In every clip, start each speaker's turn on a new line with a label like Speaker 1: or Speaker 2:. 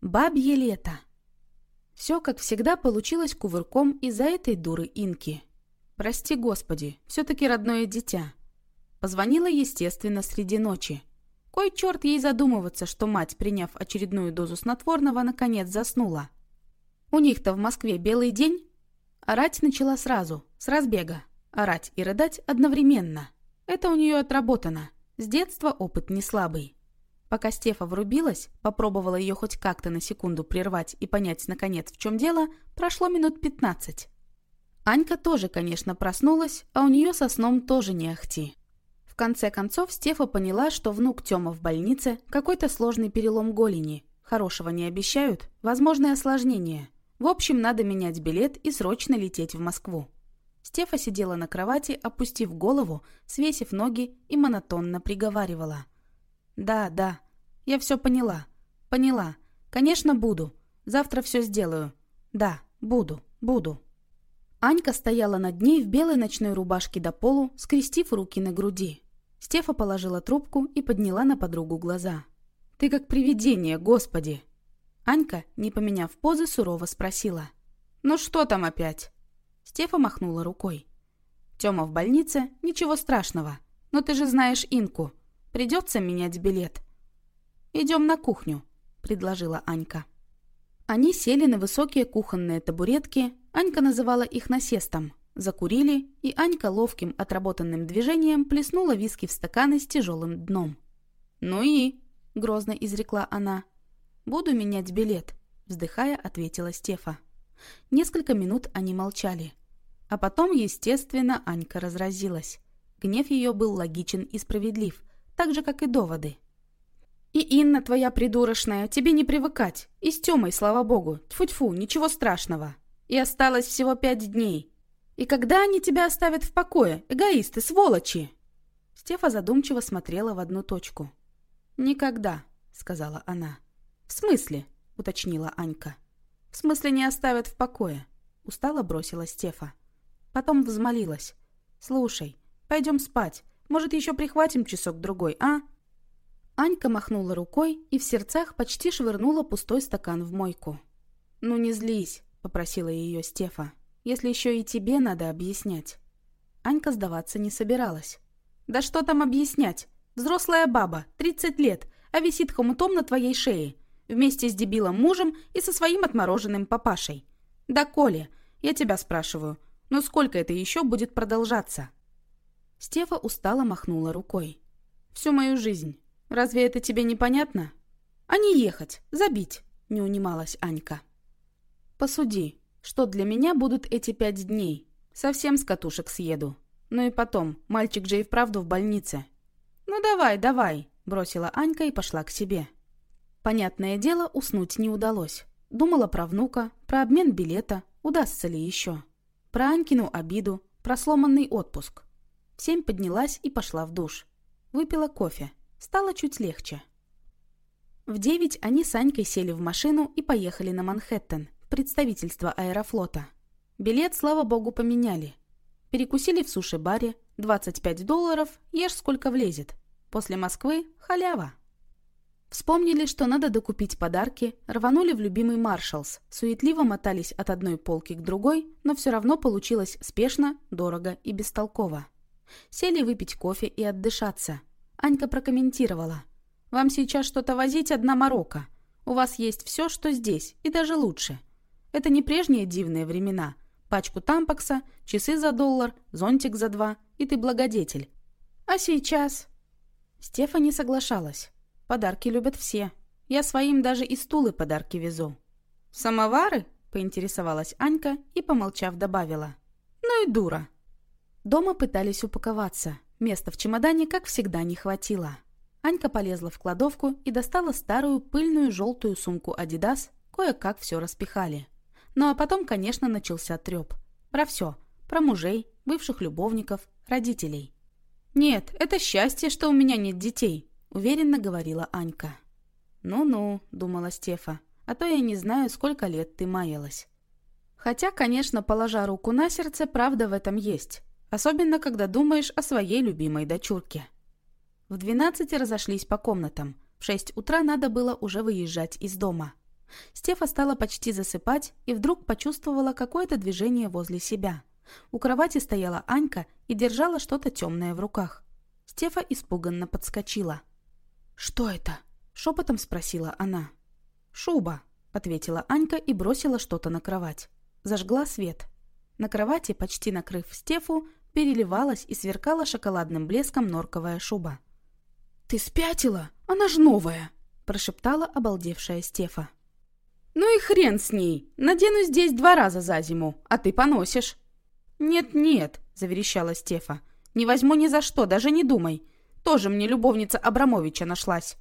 Speaker 1: Бабье лето. Все, как всегда, получилось кувырком из-за этой дуры Инки. Прости, Господи, все-таки родное дитя. Позвонила, естественно, среди ночи. Кой черт ей задумываться, что мать, приняв очередную дозу снотворного, наконец заснула. У них-то в Москве белый день. Орать начала сразу, с разбега. Орать и рыдать одновременно. Это у нее отработано. С детства опыт не слабый. Пока Стефа врубилась, попробовала ее хоть как-то на секунду прервать и понять, наконец, в чем дело, прошло минут пятнадцать. Анька тоже, конечно, проснулась, а у нее со сном тоже не ахти конце концов Стефа поняла, что внук Тёма в больнице, какой-то сложный перелом голени. Хорошего не обещают, возможное осложнение. В общем, надо менять билет и срочно лететь в Москву. Стефа сидела на кровати, опустив голову, свесив ноги и монотонно приговаривала. «Да, да, я все поняла. Поняла. Конечно, буду. Завтра все сделаю. Да, буду, буду». Анька стояла над ней в белой ночной рубашке до полу, скрестив руки на груди. Стефа положила трубку и подняла на подругу глаза. «Ты как привидение, господи!» Анька, не поменяв позы, сурово спросила. «Ну что там опять?» Стефа махнула рукой. «Тёма в больнице, ничего страшного. Но ты же знаешь Инку. Придется менять билет». «Идем на кухню», — предложила Анька. Они сели на высокие кухонные табуретки, Анька называла их насестом, Закурили, и Анька ловким отработанным движением плеснула виски в стаканы с тяжелым дном. «Ну и?» — грозно изрекла она. «Буду менять билет», — вздыхая, ответила Стефа. Несколько минут они молчали. А потом, естественно, Анька разразилась. Гнев ее был логичен и справедлив, так же, как и доводы. «И Инна твоя придурочная, тебе не привыкать. И с Тёмой, слава богу. Тьфу-тьфу, ничего страшного. И осталось всего пять дней. И когда они тебя оставят в покое, эгоисты, сволочи?» Стефа задумчиво смотрела в одну точку. «Никогда», — сказала она. «В смысле?» — уточнила Анька. «В смысле не оставят в покое?» — устало бросила Стефа. Потом взмолилась. «Слушай, пойдем спать. Может, еще прихватим часок-другой, а?» Анька махнула рукой и в сердцах почти швырнула пустой стакан в мойку. «Ну не злись», — попросила ее Стефа если еще и тебе надо объяснять?» Анька сдаваться не собиралась. «Да что там объяснять? Взрослая баба, 30 лет, а висит хомутом на твоей шее, вместе с дебилом мужем и со своим отмороженным папашей. Да, Коля, я тебя спрашиваю, но сколько это еще будет продолжаться?» Стефа устало махнула рукой. «Всю мою жизнь. Разве это тебе непонятно?» «А не ехать, забить», — не унималась Анька. «Посуди, что для меня будут эти пять дней. Совсем с катушек съеду. Ну и потом, мальчик же и вправду в больнице. «Ну давай, давай», – бросила Анька и пошла к себе. Понятное дело, уснуть не удалось. Думала про внука, про обмен билета, удастся ли еще. Про Анькину обиду, про сломанный отпуск. В семь поднялась и пошла в душ. Выпила кофе. Стало чуть легче. В девять они с Анькой сели в машину и поехали на Манхэттен, представительство аэрофлота. Билет, слава богу, поменяли. Перекусили в суши-баре, 25 долларов, ешь сколько влезет. После Москвы – халява. Вспомнили, что надо докупить подарки, рванули в любимый Маршалс, суетливо мотались от одной полки к другой, но все равно получилось спешно, дорого и бестолково. Сели выпить кофе и отдышаться. Анька прокомментировала. «Вам сейчас что-то возить одна морока. У вас есть все, что здесь, и даже лучше. Это не прежние дивные времена. Пачку тампакса, часы за доллар, зонтик за два, и ты благодетель. А сейчас... Стефа не соглашалась. Подарки любят все. Я своим даже и стулы подарки везу. «Самовары?» – поинтересовалась Анька и, помолчав, добавила. «Ну и дура». Дома пытались упаковаться. Места в чемодане, как всегда, не хватило. Анька полезла в кладовку и достала старую пыльную желтую сумку «Адидас», кое-как все распихали. Ну а потом, конечно, начался треп. Про все. Про мужей, бывших любовников, родителей. «Нет, это счастье, что у меня нет детей», — уверенно говорила Анька. «Ну-ну», — думала Стефа, «а то я не знаю, сколько лет ты маялась». Хотя, конечно, положа руку на сердце, правда в этом есть. Особенно, когда думаешь о своей любимой дочурке. В двенадцать разошлись по комнатам. В шесть утра надо было уже выезжать из дома. Стефа стала почти засыпать и вдруг почувствовала какое-то движение возле себя. У кровати стояла Анька и держала что-то темное в руках. Стефа испуганно подскочила. «Что это?» — шепотом спросила она. «Шуба», — ответила Анька и бросила что-то на кровать. Зажгла свет. На кровати, почти накрыв Стефу, переливалась и сверкала шоколадным блеском норковая шуба. «Ты спятила? Она ж новая!» – прошептала обалдевшая Стефа. «Ну и хрен с ней! Надену здесь два раза за зиму, а ты поносишь!» «Нет-нет», – заверещала Стефа. «Не возьму ни за что, даже не думай. Тоже мне любовница Абрамовича нашлась».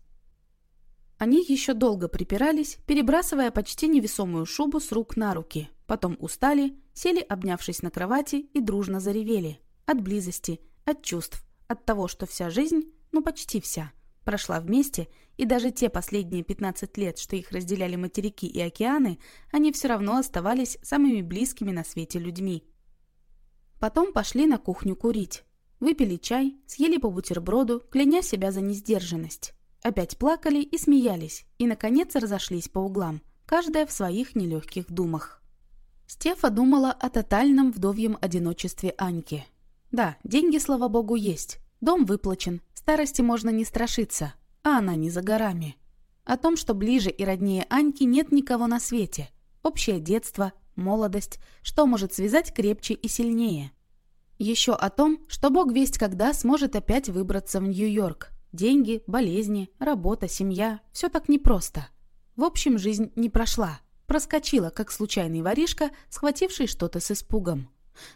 Speaker 1: Они еще долго припирались, перебрасывая почти невесомую шубу с рук на руки. Потом устали, сели, обнявшись на кровати, и дружно заревели. От близости, от чувств, от того, что вся жизнь, ну почти вся, прошла вместе, и даже те последние 15 лет, что их разделяли материки и океаны, они все равно оставались самыми близкими на свете людьми. Потом пошли на кухню курить. Выпили чай, съели по бутерброду, кляня себя за несдержанность. Опять плакали и смеялись, и, наконец, разошлись по углам, каждая в своих нелегких думах. Стефа думала о тотальном вдовьем одиночестве Аньки. Да, деньги, слава богу, есть. Дом выплачен, старости можно не страшиться, а она не за горами. О том, что ближе и роднее Аньки нет никого на свете. Общее детство, молодость, что может связать крепче и сильнее. Еще о том, что бог весть когда сможет опять выбраться в Нью-Йорк, Деньги, болезни, работа, семья – все так непросто. В общем, жизнь не прошла. Проскочила, как случайный воришка, схвативший что-то с испугом.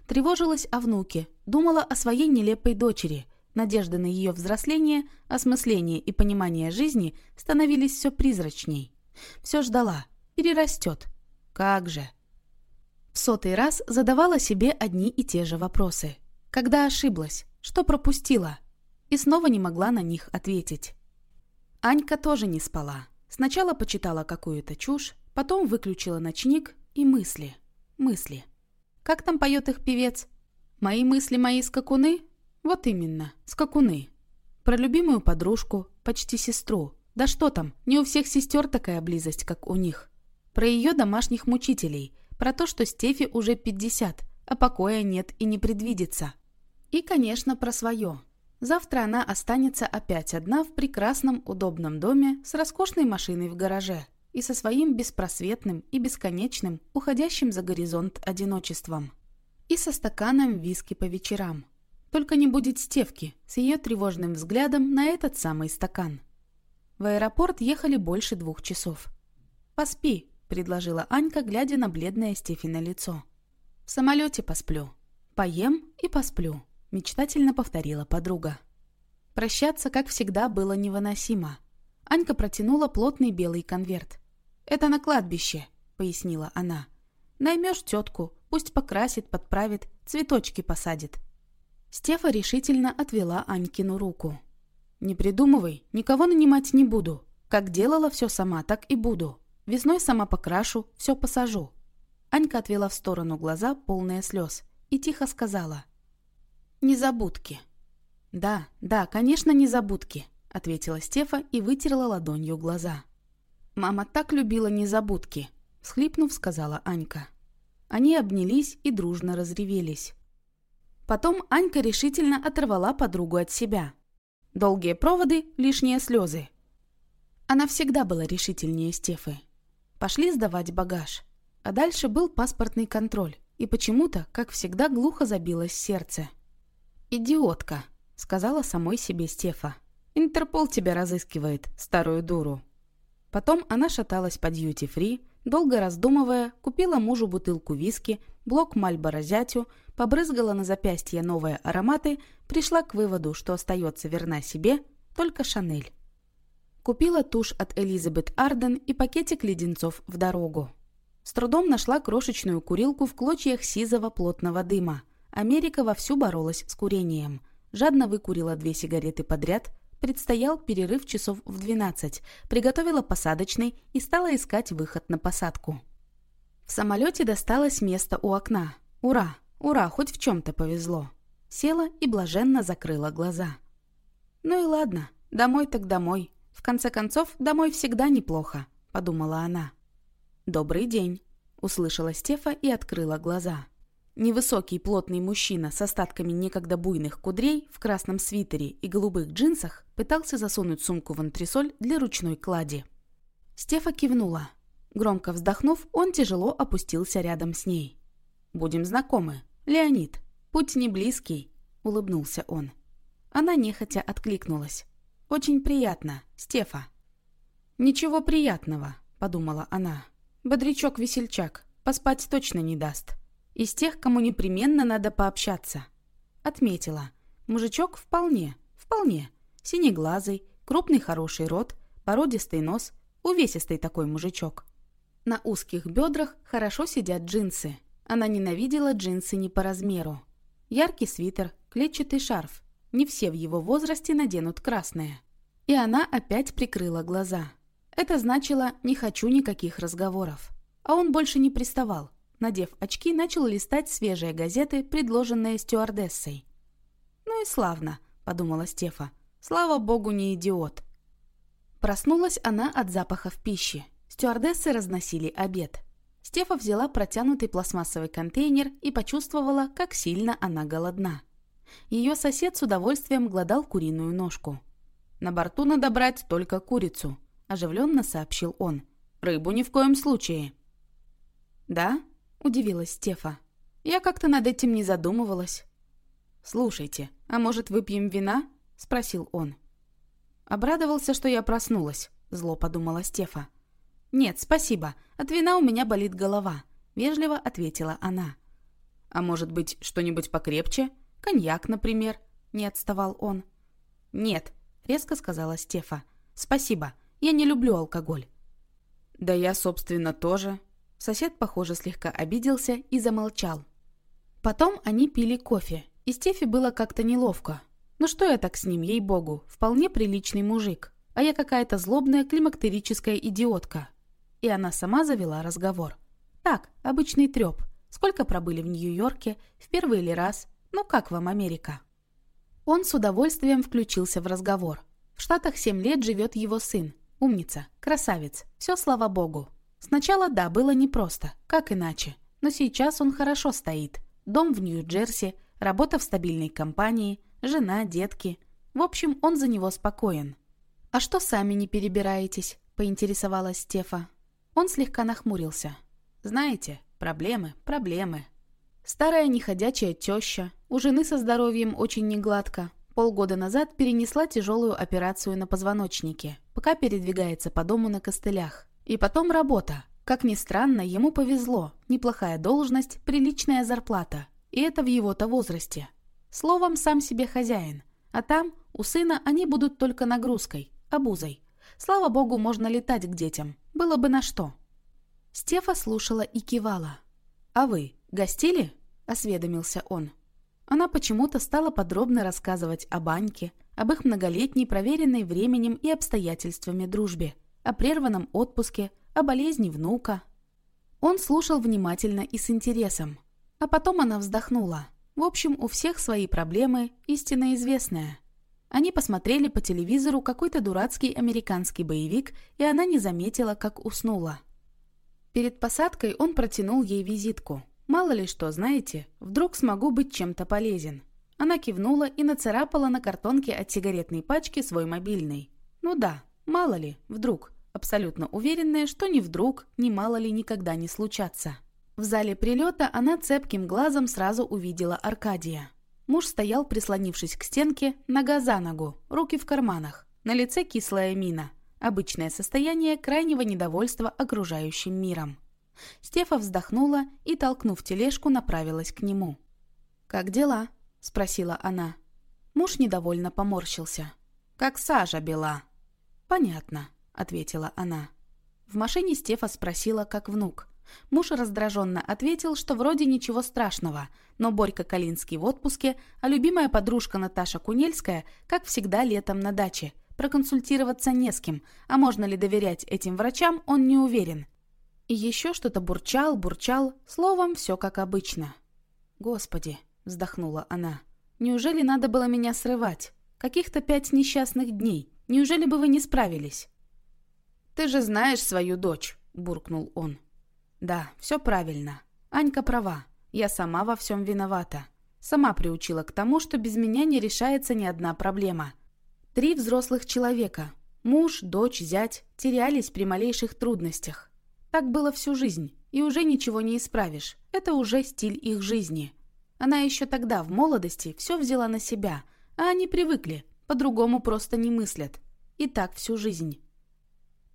Speaker 1: Тревожилась о внуке, думала о своей нелепой дочери. Надежды на ее взросление, осмысление и понимание жизни становились все призрачней. Все ждала. Перерастет. Как же? В сотый раз задавала себе одни и те же вопросы. Когда ошиблась? Что пропустила? И снова не могла на них ответить. Анька тоже не спала. Сначала почитала какую-то чушь, потом выключила ночник и мысли. Мысли. Как там поет их певец? «Мои мысли, мои скакуны?» Вот именно, скакуны. Про любимую подружку, почти сестру. Да что там, не у всех сестер такая близость, как у них. Про ее домашних мучителей, про то, что Стефи уже 50, а покоя нет и не предвидится. И, конечно, про свое. Завтра она останется опять одна в прекрасном удобном доме с роскошной машиной в гараже и со своим беспросветным и бесконечным, уходящим за горизонт одиночеством. И со стаканом виски по вечерам. Только не будет Стевки с ее тревожным взглядом на этот самый стакан. В аэропорт ехали больше двух часов. «Поспи», — предложила Анька, глядя на бледное Стефи лицо. «В самолете посплю. Поем и посплю». — мечтательно повторила подруга. Прощаться, как всегда, было невыносимо. Анька протянула плотный белый конверт. «Это на кладбище», — пояснила она. «Наймешь тетку, пусть покрасит, подправит, цветочки посадит». Стефа решительно отвела Анькину руку. «Не придумывай, никого нанимать не буду. Как делала все сама, так и буду. Весной сама покрашу, все посажу». Анька отвела в сторону глаза, полные слез, и тихо сказала — «Незабудки». «Да, да, конечно, незабудки», — ответила Стефа и вытерла ладонью глаза. «Мама так любила незабудки», — схлипнув, сказала Анька. Они обнялись и дружно разревелись. Потом Анька решительно оторвала подругу от себя. Долгие проводы, лишние слезы. Она всегда была решительнее Стефы. Пошли сдавать багаж. А дальше был паспортный контроль, и почему-то, как всегда, глухо забилось сердце. «Идиотка», — сказала самой себе Стефа. «Интерпол тебя разыскивает, старую дуру». Потом она шаталась по дьюти-фри, долго раздумывая, купила мужу бутылку виски, блок Мальборо зятю, побрызгала на запястье новые ароматы, пришла к выводу, что остается верна себе только Шанель. Купила тушь от Элизабет Арден и пакетик леденцов в дорогу. С трудом нашла крошечную курилку в клочьях сизого плотного дыма. Америка вовсю боролась с курением. Жадно выкурила две сигареты подряд, предстоял перерыв часов в 12, приготовила посадочный и стала искать выход на посадку. В самолете досталось место у окна. Ура! Ура! Хоть в чем-то повезло. Села и блаженно закрыла глаза. «Ну и ладно, домой так домой. В конце концов, домой всегда неплохо», — подумала она. «Добрый день», — услышала Стефа и открыла глаза. Невысокий плотный мужчина с остатками некогда буйных кудрей в красном свитере и голубых джинсах пытался засунуть сумку в антресоль для ручной клади. Стефа кивнула. Громко вздохнув, он тяжело опустился рядом с ней. «Будем знакомы. Леонид. Путь не близкий», — улыбнулся он. Она нехотя откликнулась. «Очень приятно, Стефа». «Ничего приятного», — подумала она. «Бодрячок-весельчак, поспать точно не даст». Из тех, кому непременно надо пообщаться. Отметила. Мужичок вполне, вполне. Синеглазый, крупный хороший рот, породистый нос, увесистый такой мужичок. На узких бедрах хорошо сидят джинсы. Она ненавидела джинсы не по размеру. Яркий свитер, клетчатый шарф. Не все в его возрасте наденут красное. И она опять прикрыла глаза. Это значило «не хочу никаких разговоров». А он больше не приставал. Надев очки, начал листать свежие газеты, предложенные стюардессой. «Ну и славно», — подумала Стефа. «Слава богу, не идиот». Проснулась она от запахов пищи. Стюардессы разносили обед. Стефа взяла протянутый пластмассовый контейнер и почувствовала, как сильно она голодна. Ее сосед с удовольствием гладал куриную ножку. «На борту надо брать только курицу», – оживленно сообщил он. «Рыбу ни в коем случае». «Да?» – удивилась Стефа. «Я как-то над этим не задумывалась». «Слушайте, а может, выпьем вина?» – спросил он. Обрадовался, что я проснулась, зло подумала Стефа. «Нет, спасибо, от вина у меня болит голова», – вежливо ответила она. «А может быть, что-нибудь покрепче? Коньяк, например?» – не отставал он. «Нет», – резко сказала Стефа. «Спасибо, я не люблю алкоголь». «Да я, собственно, тоже», Сосед, похоже, слегка обиделся и замолчал. Потом они пили кофе, и Стефи было как-то неловко. Ну что я так с ним, ей-богу, вполне приличный мужик, а я какая-то злобная климактерическая идиотка. И она сама завела разговор. Так, обычный треп. Сколько пробыли в Нью-Йорке, в первый ли раз, ну как вам Америка? Он с удовольствием включился в разговор. В Штатах семь лет живет его сын. Умница, красавец, все слава богу. Сначала, да, было непросто, как иначе. Но сейчас он хорошо стоит. Дом в Нью-Джерси, работа в стабильной компании, жена, детки. В общем, он за него спокоен. «А что сами не перебираетесь?» – поинтересовалась Стефа. Он слегка нахмурился. «Знаете, проблемы, проблемы. Старая неходячая теща, у жены со здоровьем очень негладко. Полгода назад перенесла тяжелую операцию на позвоночнике, пока передвигается по дому на костылях. И потом работа. Как ни странно, ему повезло. Неплохая должность, приличная зарплата. И это в его-то возрасте. Словом, сам себе хозяин. А там, у сына, они будут только нагрузкой, обузой. Слава богу, можно летать к детям. Было бы на что. Стефа слушала и кивала. «А вы гостили?» – осведомился он. Она почему-то стала подробно рассказывать о баньке, об их многолетней, проверенной временем и обстоятельствами дружбе – о прерванном отпуске, о болезни внука. Он слушал внимательно и с интересом. А потом она вздохнула. В общем, у всех свои проблемы, истинно известная. Они посмотрели по телевизору какой-то дурацкий американский боевик, и она не заметила, как уснула. Перед посадкой он протянул ей визитку. «Мало ли что, знаете, вдруг смогу быть чем-то полезен». Она кивнула и нацарапала на картонке от сигаретной пачки свой мобильный. «Ну да, Мало ли, вдруг. Абсолютно уверенная, что ни вдруг, ни мало ли никогда не случатся. В зале прилета она цепким глазом сразу увидела Аркадия. Муж стоял, прислонившись к стенке, нога за ногу, руки в карманах. На лице кислая мина. Обычное состояние крайнего недовольства окружающим миром. Стефа вздохнула и, толкнув тележку, направилась к нему. «Как дела?» – спросила она. Муж недовольно поморщился. «Как сажа бела», «Понятно», — ответила она. В машине Стефа спросила, как внук. Муж раздраженно ответил, что вроде ничего страшного, но Борька Калинский в отпуске, а любимая подружка Наташа Кунельская, как всегда, летом на даче. Проконсультироваться не с кем, а можно ли доверять этим врачам, он не уверен. И еще что-то бурчал, бурчал, словом, все как обычно. «Господи», — вздохнула она, — «неужели надо было меня срывать? Каких-то пять несчастных дней. Неужели бы вы не справились?» «Ты же знаешь свою дочь», — буркнул он. Да, все правильно. Анька права. Я сама во всем виновата. Сама приучила к тому, что без меня не решается ни одна проблема. Три взрослых человека – муж, дочь, зять – терялись при малейших трудностях. Так было всю жизнь, и уже ничего не исправишь. Это уже стиль их жизни. Она еще тогда, в молодости, все взяла на себя, а они привыкли, по-другому просто не мыслят. И так всю жизнь.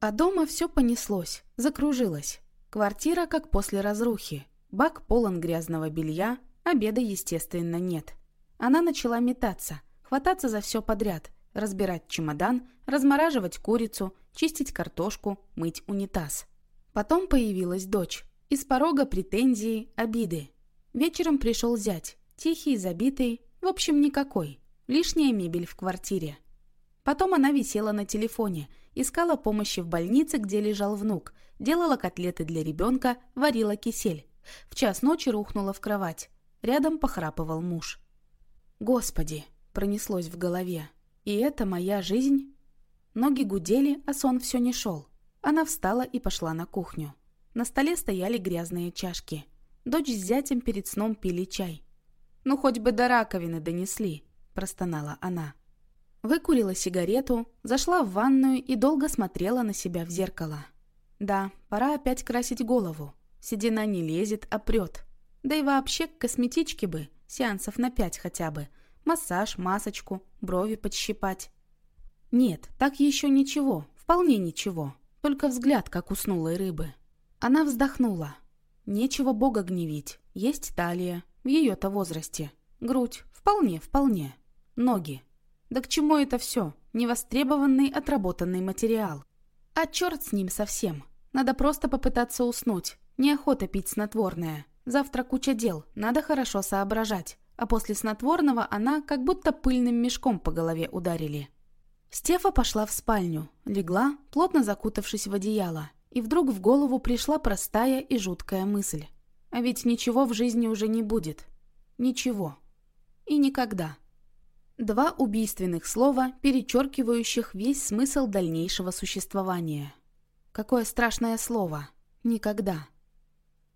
Speaker 1: А дома все понеслось, закружилось. Квартира как после разрухи. Бак полон грязного белья, обеда, естественно, нет. Она начала метаться, хвататься за все подряд, разбирать чемодан, размораживать курицу, чистить картошку, мыть унитаз. Потом появилась дочь. Из порога претензии, обиды. Вечером пришел зять. Тихий, забитый, в общем, никакой. Лишняя мебель в квартире. Потом она висела на телефоне, искала помощи в больнице, где лежал внук, делала котлеты для ребенка, варила кисель. В час ночи рухнула в кровать. Рядом похрапывал муж. «Господи!» — пронеслось в голове. «И это моя жизнь?» Ноги гудели, а сон все не шел. Она встала и пошла на кухню. На столе стояли грязные чашки. Дочь с зятем перед сном пили чай. «Ну, хоть бы до раковины донесли», – простонала она. Выкурила сигарету, зашла в ванную и долго смотрела на себя в зеркало. Да, пора опять красить голову. Седина не лезет, а прет. Да и вообще к косметичке бы, сеансов на пять хотя бы. Массаж, масочку, брови подщипать. Нет, так еще ничего, вполне ничего. Только взгляд, как уснулой рыбы. Она вздохнула. Нечего Бога гневить. Есть талия. В ее-то возрасте. Грудь. Вполне, вполне. Ноги. Да к чему это все? Невостребованный, отработанный материал. А черт с ним совсем. Надо просто попытаться уснуть. Неохота пить снотворное. Завтра куча дел. Надо хорошо соображать. А после снотворного она как будто пыльным мешком по голове ударили. Стефа пошла в спальню, легла, плотно закутавшись в одеяло, и вдруг в голову пришла простая и жуткая мысль. А ведь ничего в жизни уже не будет. Ничего. И никогда. Два убийственных слова, перечеркивающих весь смысл дальнейшего существования. Какое страшное слово. Никогда.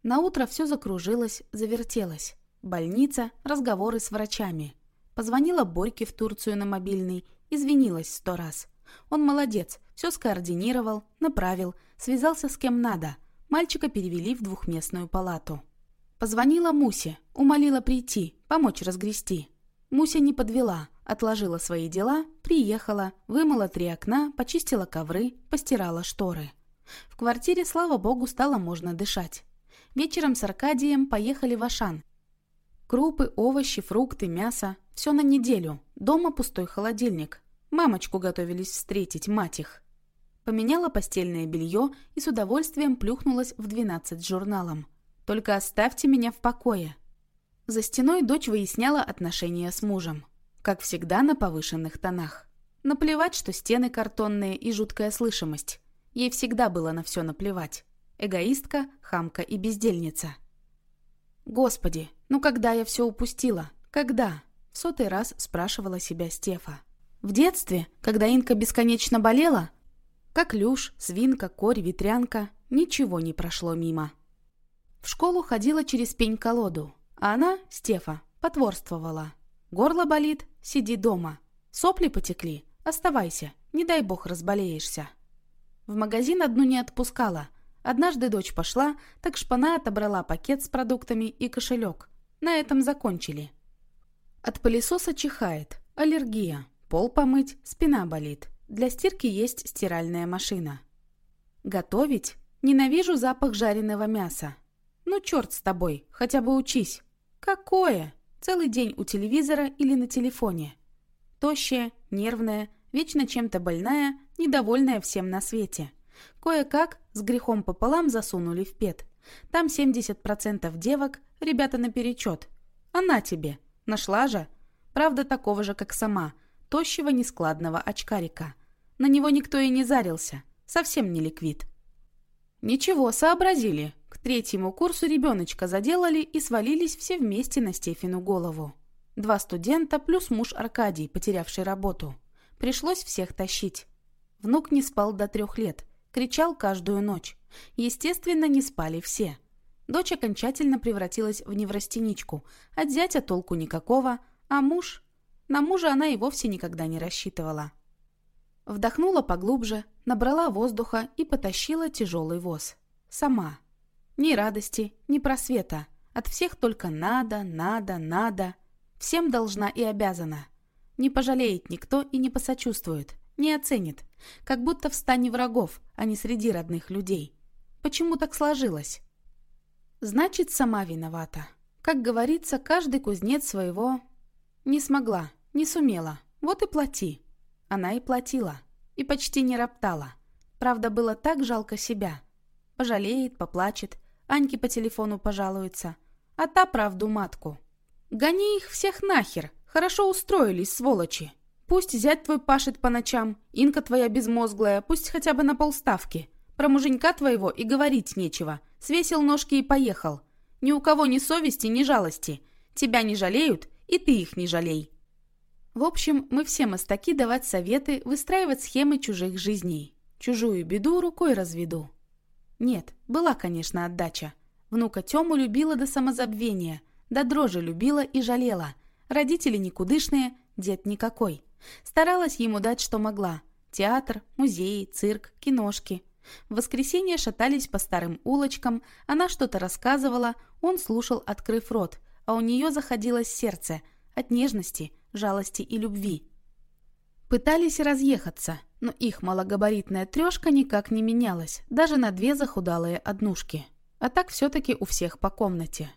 Speaker 1: На утро все закружилось, завертелось. Больница, разговоры с врачами. Позвонила Борьке в Турцию на мобильный Извинилась сто раз. Он молодец, все скоординировал, направил, связался с кем надо. Мальчика перевели в двухместную палату. Позвонила Мусе, умолила прийти, помочь разгрести. Муся не подвела, отложила свои дела, приехала, вымыла три окна, почистила ковры, постирала шторы. В квартире, слава богу, стало можно дышать. Вечером с Аркадием поехали в Ашан. Крупы, овощи, фрукты, мясо – все на неделю. Дома пустой холодильник. Мамочку готовились встретить, мать их. Поменяла постельное белье и с удовольствием плюхнулась в 12 журналом. «Только оставьте меня в покое». За стеной дочь выясняла отношения с мужем. Как всегда, на повышенных тонах. Наплевать, что стены картонные и жуткая слышимость. Ей всегда было на все наплевать. Эгоистка, хамка и бездельница. Господи, ну когда я все упустила? Когда? В сотый раз спрашивала себя Стефа. В детстве, когда Инка бесконечно болела, как Люш, Свинка, Корь, Ветрянка, ничего не прошло мимо. В школу ходила через пень-колоду, а она, Стефа, потворствовала. Горло болит, сиди дома. Сопли потекли, оставайся, не дай бог разболеешься. В магазин одну не отпускала. Однажды дочь пошла, так шпана отобрала пакет с продуктами и кошелек. На этом закончили. От пылесоса чихает, аллергия, пол помыть, спина болит. Для стирки есть стиральная машина. Готовить? Ненавижу запах жареного мяса. Ну черт с тобой, хотя бы учись. Какое? Целый день у телевизора или на телефоне. Тощая, нервная, вечно чем-то больная, недовольная всем на свете. Кое-как с грехом пополам засунули в пет. Там 70% девок, ребята наперечет. Она тебе. Нашла же. Правда, такого же, как сама. Тощего нескладного очкарика. На него никто и не зарился. Совсем не ликвид. Ничего, сообразили. К третьему курсу ребеночка заделали и свалились все вместе на Стефину голову. Два студента плюс муж Аркадий, потерявший работу. Пришлось всех тащить. Внук не спал до трех лет. Кричал каждую ночь. Естественно, не спали все. Дочь окончательно превратилась в неврастеничку. От зятя толку никакого, а муж... На мужа она и вовсе никогда не рассчитывала. Вдохнула поглубже, набрала воздуха и потащила тяжелый воз. Сама. Ни радости, ни просвета. От всех только надо, надо, надо. Всем должна и обязана. Не пожалеет никто и не посочувствует, не оценит. Как будто в стане врагов, а не среди родных людей. Почему так сложилось? Значит, сама виновата. Как говорится, каждый кузнец своего... Не смогла, не сумела. Вот и плати. Она и платила. И почти не роптала. Правда, было так жалко себя. Пожалеет, поплачет. Аньке по телефону пожалуется. А та правду матку. Гони их всех нахер. Хорошо устроились, сволочи. Пусть зять твой пашет по ночам, инка твоя безмозглая, пусть хотя бы на полставки. Про муженька твоего и говорить нечего. Свесил ножки и поехал. Ни у кого ни совести, ни жалости. Тебя не жалеют, и ты их не жалей. В общем, мы все мастаки давать советы, выстраивать схемы чужих жизней. Чужую беду рукой разведу. Нет, была, конечно, отдача. Внука Тему любила до самозабвения, до дрожи любила и жалела. Родители никудышные, дед никакой. Старалась ему дать, что могла. Театр, музей, цирк, киношки. В воскресенье шатались по старым улочкам, она что-то рассказывала, он слушал, открыв рот, а у нее заходилось сердце от нежности, жалости и любви. Пытались разъехаться, но их малогабаритная трешка никак не менялась, даже на две захудалые однушки. А так все-таки у всех по комнате.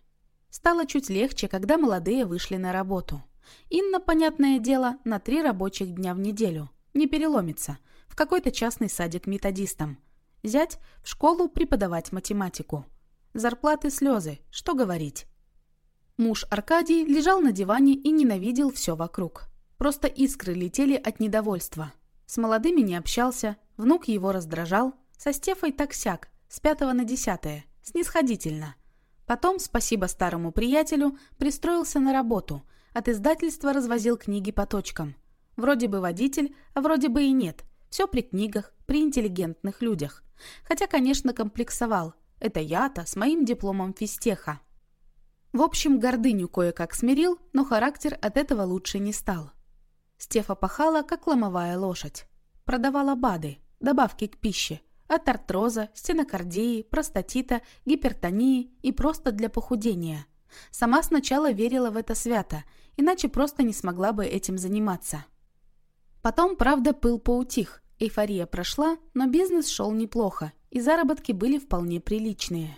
Speaker 1: Стало чуть легче, когда молодые вышли на работу. Инна, понятное дело, на три рабочих дня в неделю. Не переломится. В какой-то частный садик методистам. Зять в школу преподавать математику. Зарплаты слезы, что говорить. Муж Аркадий лежал на диване и ненавидел все вокруг. Просто искры летели от недовольства. С молодыми не общался, внук его раздражал, со Стефой так-сяк, с пятого на десятое, снисходительно. Потом, спасибо старому приятелю, пристроился на работу, от издательства развозил книги по точкам. Вроде бы водитель, а вроде бы и нет. Все при книгах, при интеллигентных людях. Хотя, конечно, комплексовал. Это я-то с моим дипломом физтеха. В общем, гордыню кое-как смирил, но характер от этого лучше не стал. Стефа пахала, как ломовая лошадь. Продавала БАДы, добавки к пище, от артроза, стенокардии, простатита, гипертонии и просто для похудения. Сама сначала верила в это свято, иначе просто не смогла бы этим заниматься. Потом, правда, пыл поутих, эйфория прошла, но бизнес шел неплохо, и заработки были вполне приличные.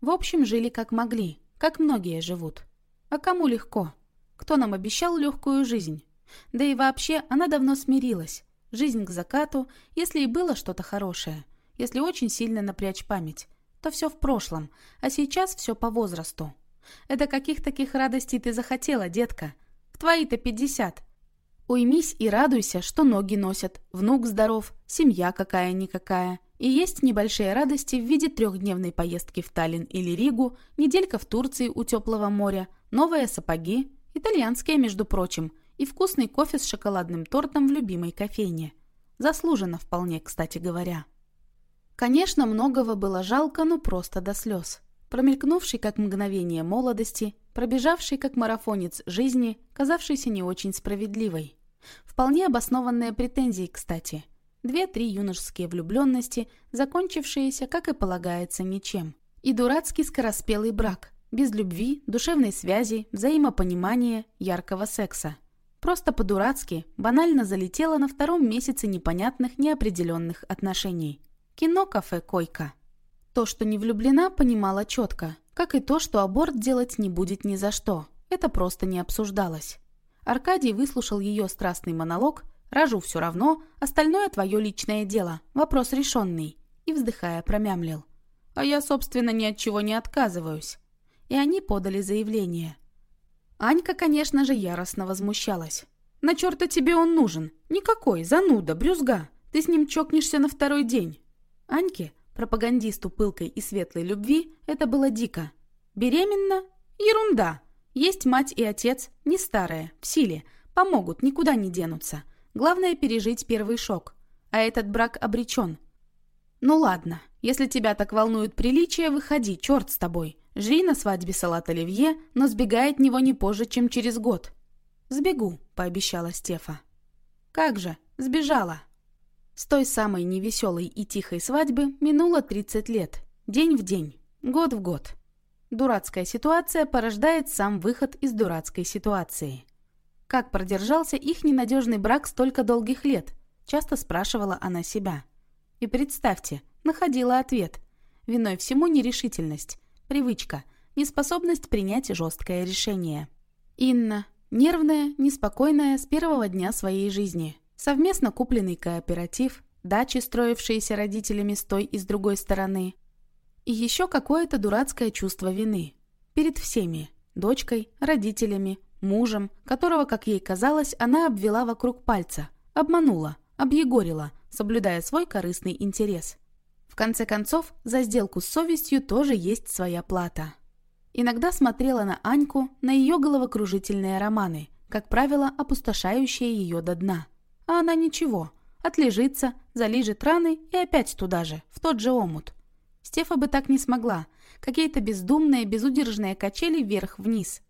Speaker 1: В общем, жили как могли, как многие живут. А кому легко? Кто нам обещал легкую жизнь? Да и вообще, она давно смирилась. Жизнь к закату, если и было что-то хорошее. Если очень сильно напрячь память, то все в прошлом, а сейчас все по возрасту. Это каких таких радостей ты захотела, детка? В твои-то пятьдесят. Уймись и радуйся, что ноги носят, внук здоров, семья какая-никакая. И есть небольшие радости в виде трехдневной поездки в Таллин или Ригу, неделька в Турции у теплого моря, новые сапоги, итальянские, между прочим, и вкусный кофе с шоколадным тортом в любимой кофейне. Заслуженно вполне, кстати говоря. Конечно, многого было жалко, но просто до слез. Промелькнувший как мгновение молодости, пробежавший как марафонец жизни, казавшийся не очень справедливой. Вполне обоснованные претензии, кстати – Две-три юношеские влюбленности, закончившиеся, как и полагается, ничем. И дурацкий скороспелый брак, без любви, душевной связи, взаимопонимания, яркого секса. Просто по-дурацки, банально залетела на втором месяце непонятных, неопределенных отношений. Кино, кафе, койка. То, что не влюблена, понимала четко, как и то, что аборт делать не будет ни за что. Это просто не обсуждалось. Аркадий выслушал ее страстный монолог, Рожу все равно, остальное твое личное дело, вопрос решенный. И, вздыхая, промямлил. А я, собственно, ни от чего не отказываюсь. И они подали заявление. Анька, конечно же, яростно возмущалась. «На черта тебе он нужен? Никакой, зануда, брюзга. Ты с ним чокнешься на второй день». Аньке, пропагандисту пылкой и светлой любви, это было дико. «Беременна? Ерунда. Есть мать и отец, не старые, в силе, помогут, никуда не денутся. Главное пережить первый шок. А этот брак обречен. «Ну ладно, если тебя так волнует приличие, выходи, черт с тобой. Жри на свадьбе салат оливье, но сбегай от него не позже, чем через год». «Сбегу», — пообещала Стефа. «Как же, сбежала». С той самой невеселой и тихой свадьбы минуло 30 лет. День в день, год в год. Дурацкая ситуация порождает сам выход из дурацкой ситуации. Как продержался их ненадежный брак столько долгих лет? Часто спрашивала она себя. И представьте, находила ответ. Виной всему нерешительность, привычка, неспособность принять жесткое решение. Инна, нервная, неспокойная с первого дня своей жизни. Совместно купленный кооператив, дачи, строившиеся родителями с той и с другой стороны. И еще какое-то дурацкое чувство вины. Перед всеми. Дочкой, родителями, мужем, которого, как ей казалось, она обвела вокруг пальца. Обманула, объегорила, соблюдая свой корыстный интерес. В конце концов, за сделку с совестью тоже есть своя плата. Иногда смотрела на Аньку, на ее головокружительные романы, как правило, опустошающие ее до дна. А она ничего, отлежится, залижет раны и опять туда же, в тот же омут. Стефа бы так не смогла. Какие-то бездумные, безудержные качели вверх-вниз.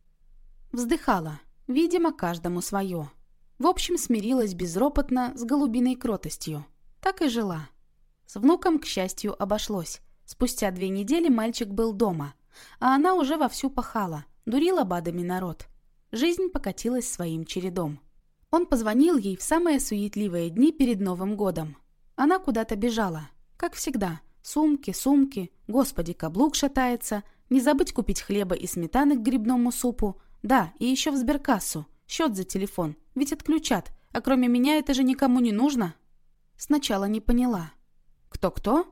Speaker 1: Вздыхала. Видимо, каждому свое. В общем, смирилась безропотно с голубиной кротостью. Так и жила. С внуком, к счастью, обошлось. Спустя две недели мальчик был дома, а она уже вовсю пахала, дурила бадами народ. Жизнь покатилась своим чередом. Он позвонил ей в самые суетливые дни перед Новым годом. Она куда-то бежала, как всегда. Сумки, сумки, господи, каблук шатается, не забыть купить хлеба и сметаны к грибному супу. Да, и еще в сберкассу. Счет за телефон. Ведь отключат. А кроме меня это же никому не нужно. Сначала не поняла. Кто-кто?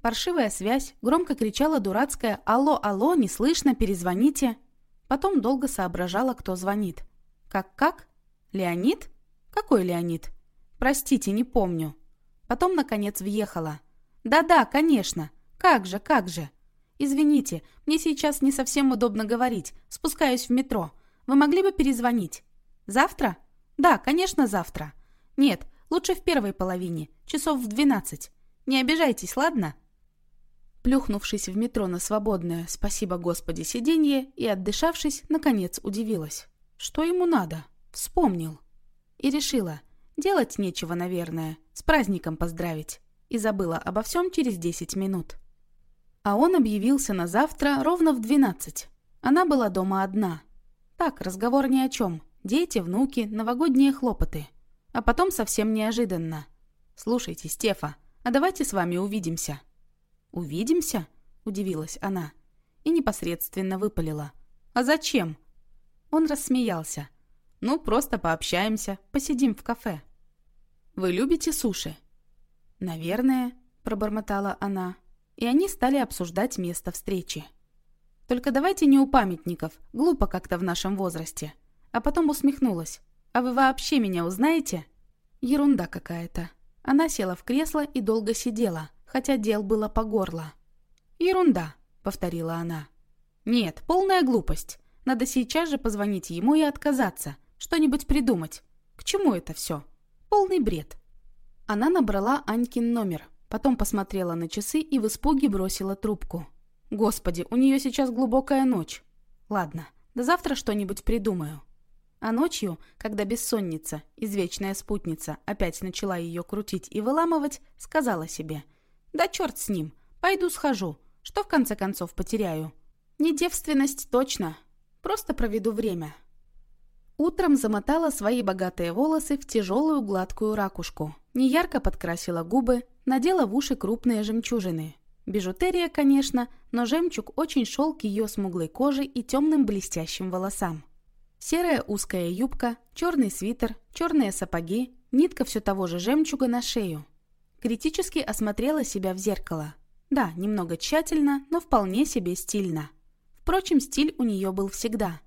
Speaker 1: Паршивая связь, громко кричала дурацкая «Алло, алло, не слышно, перезвоните». Потом долго соображала, кто звонит. Как-как? Леонид? Какой Леонид? Простите, не помню. Потом, наконец, въехала. Да-да, конечно. Как же, как же. Извините, мне сейчас не совсем удобно говорить. Спускаюсь в метро. Вы могли бы перезвонить? Завтра? Да, конечно, завтра. Нет, лучше в первой половине, часов в двенадцать. Не обижайтесь, ладно? Плюхнувшись в метро на свободное, спасибо Господи, сиденье и отдышавшись, наконец удивилась. Что ему надо? Вспомнил. И решила, делать нечего, наверное, с праздником поздравить. И забыла обо всем через десять минут. А он объявился на завтра ровно в двенадцать. Она была дома одна. Так, разговор ни о чем. Дети, внуки, новогодние хлопоты. А потом совсем неожиданно. «Слушайте, Стефа, а давайте с вами увидимся». «Увидимся?» – удивилась она. И непосредственно выпалила. «А зачем?» Он рассмеялся. «Ну, просто пообщаемся, посидим в кафе». «Вы любите суши?» «Наверное», – пробормотала она. И они стали обсуждать место встречи. Только давайте не у памятников, глупо как-то в нашем возрасте. А потом усмехнулась. А вы вообще меня узнаете? Ерунда какая-то. Она села в кресло и долго сидела, хотя дел было по горло. «Ерунда», — повторила она. «Нет, полная глупость. Надо сейчас же позвонить ему и отказаться. Что-нибудь придумать. К чему это все? Полный бред». Она набрала Анькин номер, потом посмотрела на часы и в испуге бросила трубку. Господи, у нее сейчас глубокая ночь. Ладно, до завтра что-нибудь придумаю. А ночью, когда бессонница, извечная спутница, опять начала ее крутить и выламывать, сказала себе, «Да черт с ним, пойду схожу, что в конце концов потеряю?» Не девственность точно, просто проведу время. Утром замотала свои богатые волосы в тяжелую гладкую ракушку, неярко подкрасила губы, надела в уши крупные жемчужины, Бижутерия, конечно, но жемчуг очень шел к ее смуглой коже и темным блестящим волосам. Серая узкая юбка, черный свитер, черные сапоги, нитка все того же жемчуга на шею. Критически осмотрела себя в зеркало. Да, немного тщательно, но вполне себе стильно. Впрочем, стиль у нее был всегда.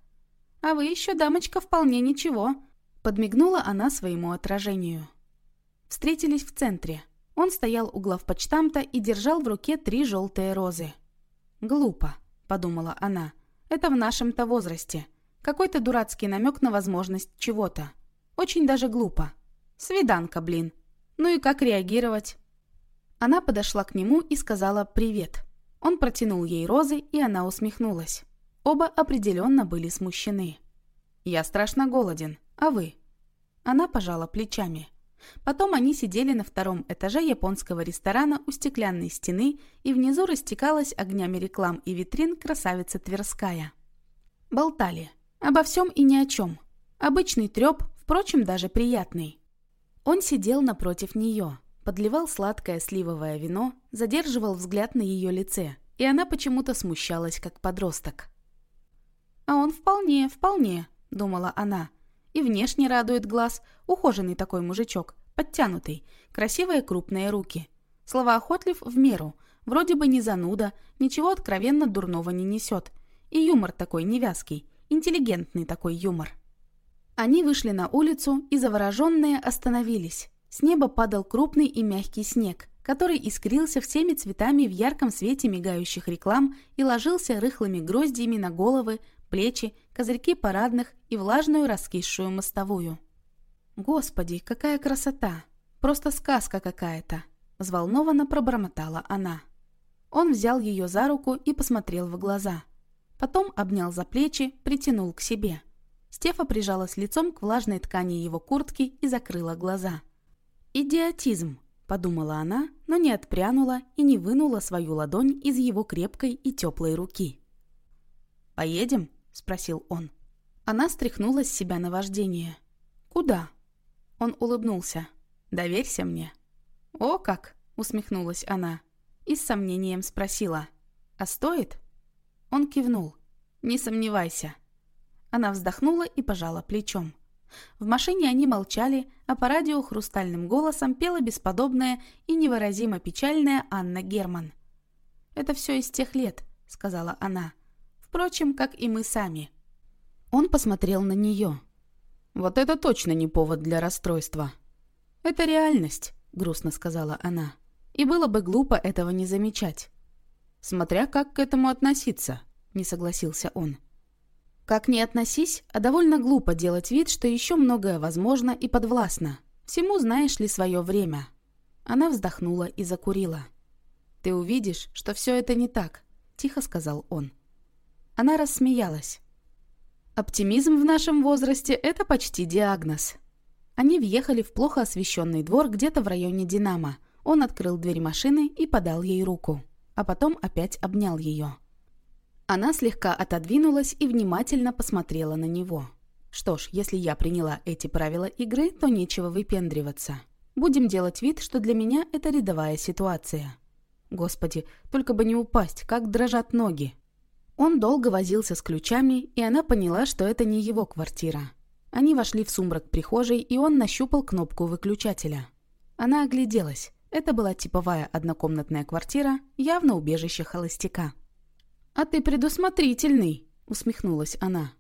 Speaker 1: «А вы еще, дамочка, вполне ничего», — подмигнула она своему отражению. Встретились в центре — он стоял у главпочтамта и держал в руке три желтые розы. «Глупо», — подумала она. «Это в нашем-то возрасте. Какой-то дурацкий намек на возможность чего-то. Очень даже глупо. Свиданка, блин. Ну и как реагировать?» Она подошла к нему и сказала «привет». Он протянул ей розы, и она усмехнулась. Оба определенно были смущены. «Я страшно голоден. А вы?» Она пожала плечами. Потом они сидели на втором этаже японского ресторана у стеклянной стены, и внизу растекалась огнями реклам и витрин красавица Тверская. Болтали. Обо всем и ни о чем. Обычный треп, впрочем, даже приятный. Он сидел напротив нее, подливал сладкое сливовое вино, задерживал взгляд на ее лице, и она почему-то смущалась, как подросток. «А он вполне, вполне», — думала она, и внешне радует глаз, ухоженный такой мужичок, подтянутый, красивые крупные руки. Словоохотлив в меру, вроде бы не зануда, ничего откровенно дурного не несет. И юмор такой невязкий, интеллигентный такой юмор. Они вышли на улицу и завороженные остановились. С неба падал крупный и мягкий снег, который искрился всеми цветами в ярком свете мигающих реклам и ложился рыхлыми гроздьями на головы, плечи, козырьки парадных и влажную раскисшую мостовую. «Господи, какая красота! Просто сказка какая-то!» – взволнованно пробормотала она. Он взял ее за руку и посмотрел в глаза. Потом обнял за плечи, притянул к себе. Стефа прижалась лицом к влажной ткани его куртки и закрыла глаза. «Идиотизм!» – подумала она, но не отпрянула и не вынула свою ладонь из его крепкой и теплой руки. «Поедем?» – спросил он. Она стряхнула с себя на вождение. «Куда?» Он улыбнулся. «Доверься мне». «О как!» – усмехнулась она. И с сомнением спросила. «А стоит?» Он кивнул. «Не сомневайся». Она вздохнула и пожала плечом. В машине они молчали, а по радио хрустальным голосом пела бесподобная и невыразимо печальная Анна Герман. «Это все из тех лет», — сказала она. Впрочем, как и мы сами. Он посмотрел на нее. «Вот это точно не повод для расстройства». «Это реальность», — грустно сказала она. «И было бы глупо этого не замечать». «Смотря как к этому относиться», — не согласился он. «Как ни относись, а довольно глупо делать вид, что еще многое возможно и подвластно. Всему знаешь ли свое время». Она вздохнула и закурила. «Ты увидишь, что все это не так», — тихо сказал он. Она рассмеялась. Оптимизм в нашем возрасте – это почти диагноз. Они въехали в плохо освещенный двор где-то в районе Динамо. Он открыл дверь машины и подал ей руку. А потом опять обнял ее. Она слегка отодвинулась и внимательно посмотрела на него. Что ж, если я приняла эти правила игры, то нечего выпендриваться. Будем делать вид, что для меня это рядовая ситуация. Господи, только бы не упасть, как дрожат ноги. Он долго возился с ключами, и она поняла, что это не его квартира. Они вошли в сумрак прихожей, и он нащупал кнопку выключателя. Она огляделась. Это была типовая однокомнатная квартира, явно убежище холостяка. «А ты предусмотрительный», — усмехнулась она.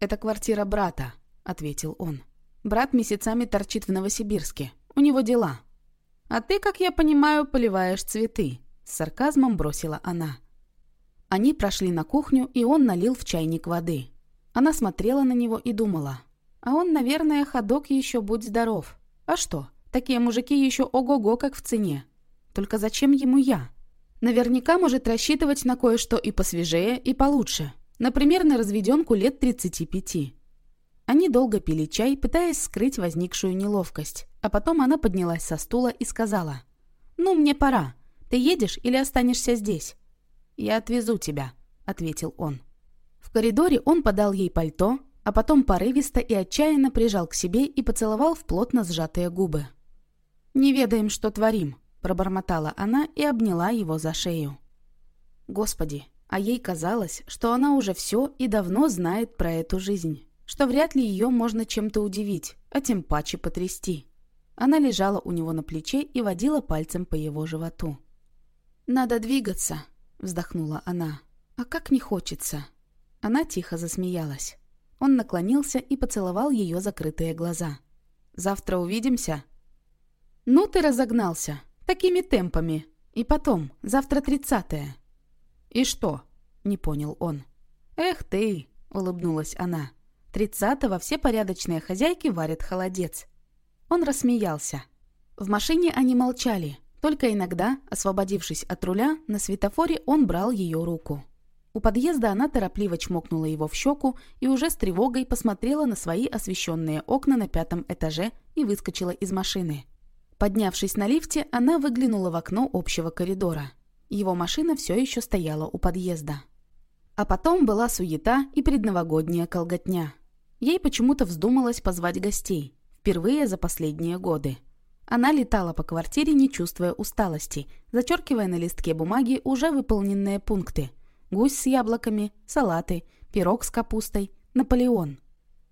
Speaker 1: «Это квартира брата», — ответил он. «Брат месяцами торчит в Новосибирске. У него дела». «А ты, как я понимаю, поливаешь цветы», — с сарказмом бросила она. Они прошли на кухню, и он налил в чайник воды. Она смотрела на него и думала. А он, наверное, ходок еще будь здоров. А что, такие мужики еще ого-го как в цене. Только зачем ему я? Наверняка может рассчитывать на кое-что и посвежее, и получше. Например, на разведенку лет 35. Они долго пили чай, пытаясь скрыть возникшую неловкость. А потом она поднялась со стула и сказала. «Ну, мне пора. Ты едешь или останешься здесь?» «Я отвезу тебя», — ответил он. В коридоре он подал ей пальто, а потом порывисто и отчаянно прижал к себе и поцеловал в плотно сжатые губы. «Не ведаем, что творим», — пробормотала она и обняла его за шею. Господи, а ей казалось, что она уже все и давно знает про эту жизнь, что вряд ли ее можно чем-то удивить, а тем паче потрясти. Она лежала у него на плече и водила пальцем по его животу. «Надо двигаться», вздохнула она. «А как не хочется?» Она тихо засмеялась. Он наклонился и поцеловал ее закрытые глаза. «Завтра увидимся?» «Ну ты разогнался. Такими темпами. И потом, завтра тридцатое». «И что?» — не понял он. «Эх ты!» — улыбнулась она. «Тридцатого все порядочные хозяйки варят холодец». Он рассмеялся. В машине они молчали, Только иногда, освободившись от руля, на светофоре он брал ее руку. У подъезда она торопливо чмокнула его в щеку и уже с тревогой посмотрела на свои освещенные окна на пятом этаже и выскочила из машины. Поднявшись на лифте, она выглянула в окно общего коридора. Его машина все еще стояла у подъезда. А потом была суета и предновогодняя колготня. Ей почему-то вздумалось позвать гостей. Впервые за последние годы. Она летала по квартире, не чувствуя усталости, зачеркивая на листке бумаги уже выполненные пункты – гусь с яблоками, салаты, пирог с капустой, Наполеон.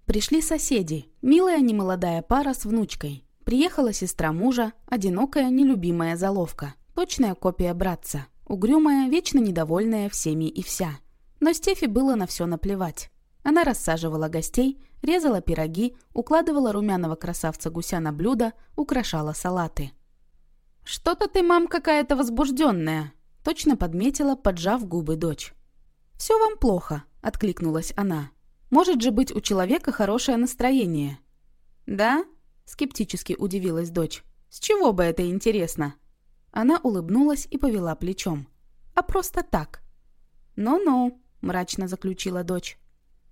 Speaker 1: Пришли соседи, милая немолодая пара с внучкой. Приехала сестра мужа, одинокая нелюбимая заловка, точная копия братца, угрюмая, вечно недовольная всеми и вся. Но Стефи было на все наплевать. Она рассаживала гостей, резала пироги, укладывала румяного красавца-гуся на блюдо, украшала салаты. «Что-то ты, мам, какая-то возбужденная», Точно подметила, поджав губы дочь. «Все вам плохо», — откликнулась она. «Может же быть у человека хорошее настроение». «Да?» — скептически удивилась дочь. «С чего бы это интересно?» Она улыбнулась и повела плечом. «А просто так». «Ну-ну», — мрачно заключила дочь.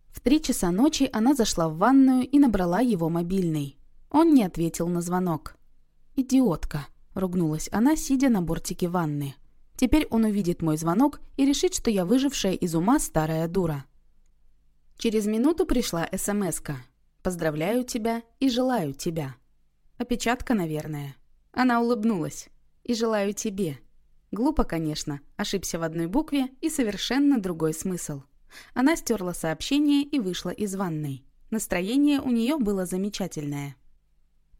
Speaker 1: В три часа ночи она зашла в ванную и набрала его мобильный. Он не ответил на звонок. «Идиотка», — ругнулась она, сидя на бортике ванны. Теперь он увидит мой звонок и решит, что я выжившая из ума старая дура. Через минуту пришла СМСка. «Поздравляю тебя и желаю тебя». Опечатка, наверное. Она улыбнулась. «И желаю тебе». Глупо, конечно, ошибся в одной букве и совершенно другой смысл. Она стерла сообщение и вышла из ванной. Настроение у нее было замечательное.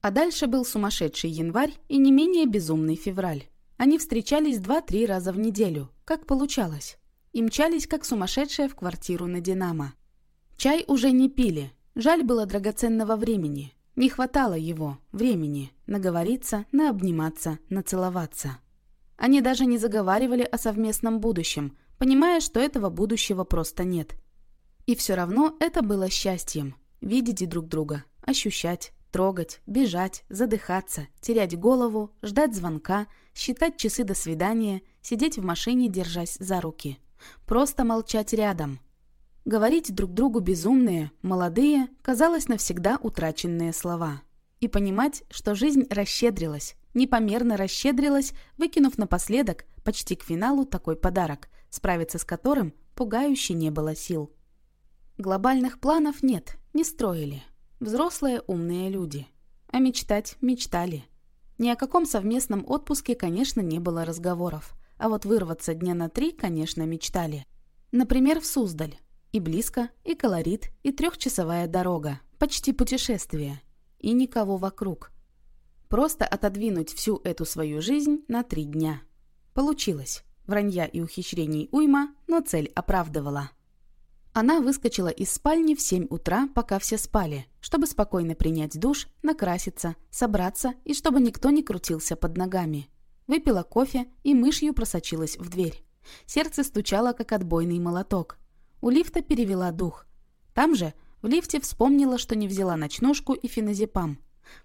Speaker 1: А дальше был сумасшедший январь и не менее безумный февраль. Они встречались два-три раза в неделю, как получалось. И мчались, как сумасшедшие, в квартиру на «Динамо». Чай уже не пили. Жаль было драгоценного времени. Не хватало его, времени, наговориться, наобниматься, нацеловаться. Они даже не заговаривали о совместном будущем, понимая, что этого будущего просто нет. И все равно это было счастьем – видеть друг друга, ощущать, трогать, бежать, задыхаться, терять голову, ждать звонка – считать часы до свидания, сидеть в машине, держась за руки. Просто молчать рядом. Говорить друг другу безумные, молодые, казалось навсегда утраченные слова. И понимать, что жизнь расщедрилась, непомерно расщедрилась, выкинув напоследок, почти к финалу, такой подарок, справиться с которым пугающе не было сил. Глобальных планов нет, не строили. Взрослые умные люди. А мечтать мечтали. Ни о каком совместном отпуске, конечно, не было разговоров. А вот вырваться дня на три, конечно, мечтали. Например, в Суздаль. И близко, и колорит, и трехчасовая дорога. Почти путешествие. И никого вокруг. Просто отодвинуть всю эту свою жизнь на три дня. Получилось. Вранья и ухищрений уйма, но цель оправдывала. Она выскочила из спальни в 7 утра, пока все спали, чтобы спокойно принять душ, накраситься, собраться и чтобы никто не крутился под ногами. Выпила кофе и мышью просочилась в дверь. Сердце стучало, как отбойный молоток. У лифта перевела дух. Там же, в лифте, вспомнила, что не взяла ночнушку и феназепам.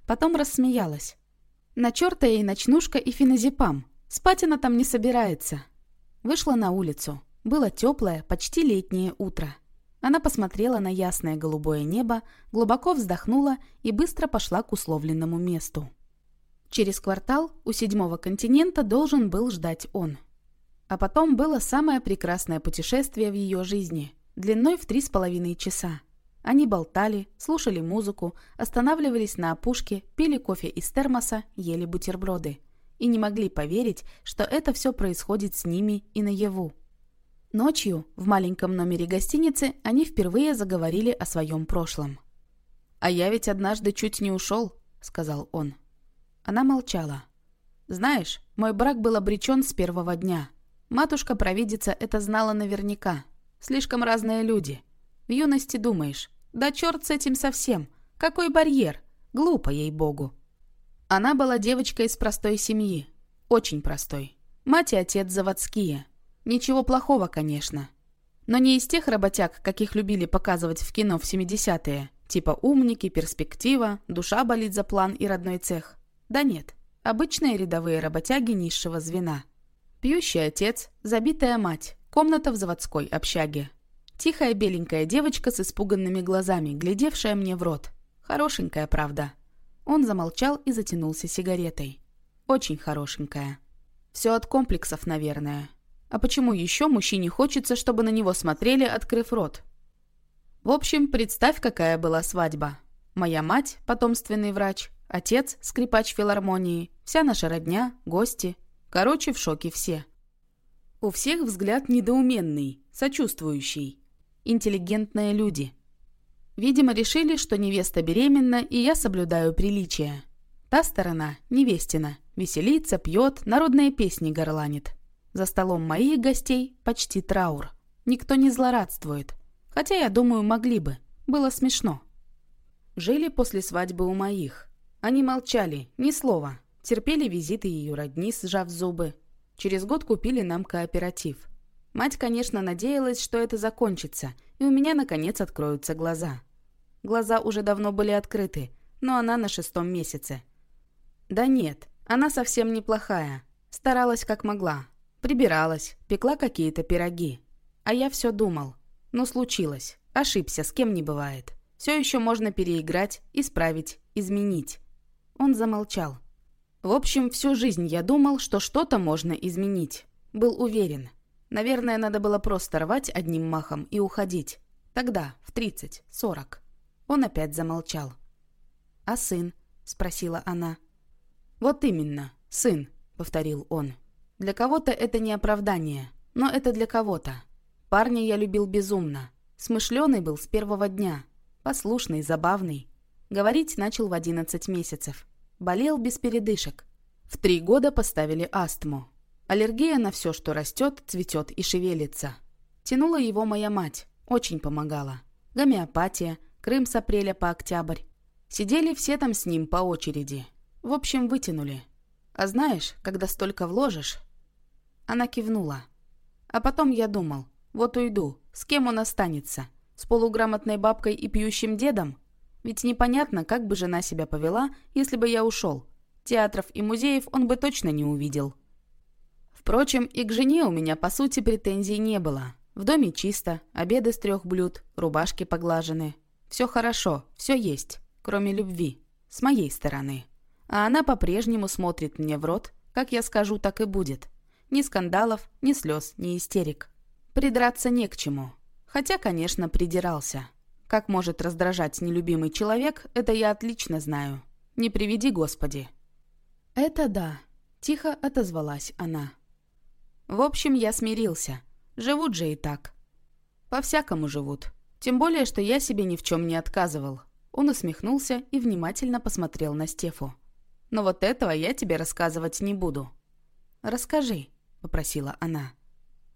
Speaker 1: Потом рассмеялась. На черта ей ночнушка и феназепам. Спать она там не собирается. Вышла на улицу. Было теплое, почти летнее утро. Она посмотрела на ясное голубое небо, глубоко вздохнула и быстро пошла к условленному месту. Через квартал у седьмого континента должен был ждать он. А потом было самое прекрасное путешествие в ее жизни, длиной в три с половиной часа. Они болтали, слушали музыку, останавливались на опушке, пили кофе из термоса, ели бутерброды. И не могли поверить, что это все происходит с ними и наяву. Ночью в маленьком номере гостиницы они впервые заговорили о своем прошлом. «А я ведь однажды чуть не ушел», — сказал он. Она молчала. «Знаешь, мой брак был обречен с первого дня. Матушка-провидица это знала наверняка. Слишком разные люди. В юности думаешь, да черт с этим совсем. Какой барьер? Глупо, ей-богу». Она была девочкой из простой семьи. Очень простой. Мать и отец заводские. Ничего плохого, конечно. Но не из тех работяг, каких любили показывать в кино в 70-е. Типа умники, перспектива, душа болит за план и родной цех. Да нет. Обычные рядовые работяги низшего звена. Пьющий отец, забитая мать, комната в заводской общаге. Тихая беленькая девочка с испуганными глазами, глядевшая мне в рот. Хорошенькая, правда. Он замолчал и затянулся сигаретой. Очень хорошенькая. Все от комплексов, наверное. А почему еще мужчине хочется, чтобы на него смотрели, открыв рот? В общем, представь, какая была свадьба. Моя мать, потомственный врач, отец, скрипач филармонии, вся наша родня, гости. Короче, в шоке все. У всех взгляд недоуменный, сочувствующий. Интеллигентные люди. Видимо, решили, что невеста беременна, и я соблюдаю приличия. Та сторона, невестина, веселится, пьет, народные песни горланит. За столом моих гостей почти траур. Никто не злорадствует. Хотя, я думаю, могли бы. Было смешно. Жили после свадьбы у моих. Они молчали, ни слова. Терпели визиты ее родни, сжав зубы. Через год купили нам кооператив. Мать, конечно, надеялась, что это закончится, и у меня, наконец, откроются глаза. Глаза уже давно были открыты, но она на шестом месяце. Да нет, она совсем неплохая. Старалась как могла. Прибиралась, пекла какие-то пироги. А я все думал. Ну, случилось. Ошибся, с кем не бывает. Все еще можно переиграть, исправить, изменить. Он замолчал. В общем, всю жизнь я думал, что что-то можно изменить. Был уверен. Наверное, надо было просто рвать одним махом и уходить. Тогда, в 30, 40. Он опять замолчал. «А сын?» – спросила она. «Вот именно, сын», – повторил он. «Для кого-то это не оправдание, но это для кого-то. Парня я любил безумно. Смышленый был с первого дня. Послушный, забавный. Говорить начал в 11 месяцев. Болел без передышек. В три года поставили астму. Аллергия на все, что растет, цветет и шевелится. Тянула его моя мать. Очень помогала. Гомеопатия, Крым с апреля по октябрь. Сидели все там с ним по очереди. В общем, вытянули. А знаешь, когда столько вложишь... Она кивнула. А потом я думал, вот уйду. С кем он останется? С полуграмотной бабкой и пьющим дедом? Ведь непонятно, как бы жена себя повела, если бы я ушел. Театров и музеев он бы точно не увидел. Впрочем, и к жене у меня, по сути, претензий не было. В доме чисто, обеды с трех блюд, рубашки поглажены. Все хорошо, все есть, кроме любви. С моей стороны. А она по-прежнему смотрит мне в рот, как я скажу, так и будет. Ни скандалов, ни слез, ни истерик. Придраться не к чему. Хотя, конечно, придирался. Как может раздражать нелюбимый человек, это я отлично знаю. Не приведи, Господи. «Это да», — тихо отозвалась она. «В общем, я смирился. Живут же и так. По-всякому живут. Тем более, что я себе ни в чем не отказывал». Он усмехнулся и внимательно посмотрел на Стефу. «Но вот этого я тебе рассказывать не буду». «Расскажи», — попросила она.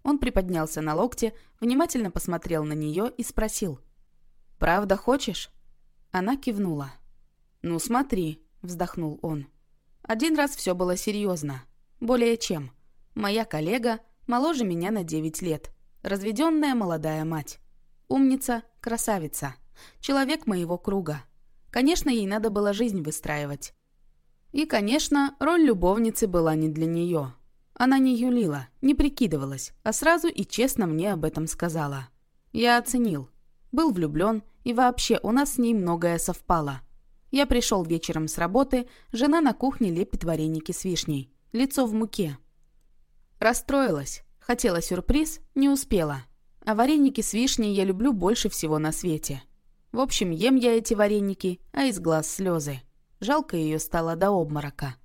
Speaker 1: Он приподнялся на локте, внимательно посмотрел на нее и спросил. «Правда хочешь?» Она кивнула. «Ну смотри», — вздохнул он. «Один раз все было серьезно. Более чем. Моя коллега моложе меня на 9 лет. Разведенная молодая мать. Умница, красавица. Человек моего круга. Конечно, ей надо было жизнь выстраивать. И, конечно, роль любовницы была не для нее. Она не юлила, не прикидывалась, а сразу и честно мне об этом сказала. Я оценил. Был влюблен, и вообще у нас с ней многое совпало. Я пришел вечером с работы, жена на кухне лепит вареники с вишней. Лицо в муке. Расстроилась. Хотела сюрприз, не успела. А вареники с вишней я люблю больше всего на свете. В общем, ем я эти вареники, а из глаз слезы. Жалко ее стало до обморока.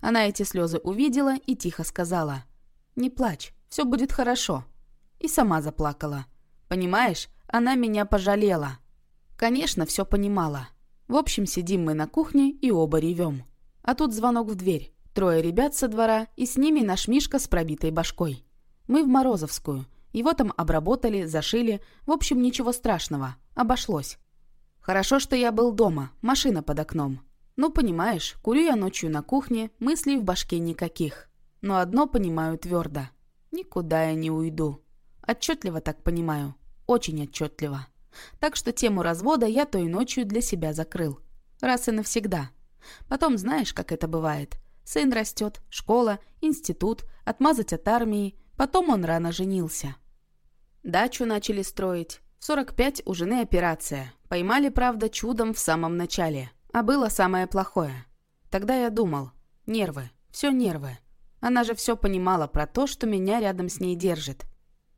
Speaker 1: Она эти слезы увидела и тихо сказала. «Не плачь, все будет хорошо». И сама заплакала. Понимаешь, она меня пожалела. Конечно, все понимала. В общем, сидим мы на кухне и оба ревем. А тут звонок в дверь. Трое ребят со двора, и с ними наш Мишка с пробитой башкой. Мы в Морозовскую. Его там обработали, зашили. В общем, ничего страшного. Обошлось. Хорошо, что я был дома, машина под окном. Ну, понимаешь, курю я ночью на кухне, мыслей в башке никаких. Но одно понимаю твердо. Никуда я не уйду. Отчетливо так понимаю. Очень отчетливо. Так что тему развода я той ночью для себя закрыл. Раз и навсегда. Потом знаешь, как это бывает. Сын растет, школа, институт, отмазать от армии. Потом он рано женился. Дачу начали строить. В 45 у жены операция. Поймали, правда, чудом в самом начале. А было самое плохое. Тогда я думал, нервы, все нервы. Она же все понимала про то, что меня рядом с ней держит.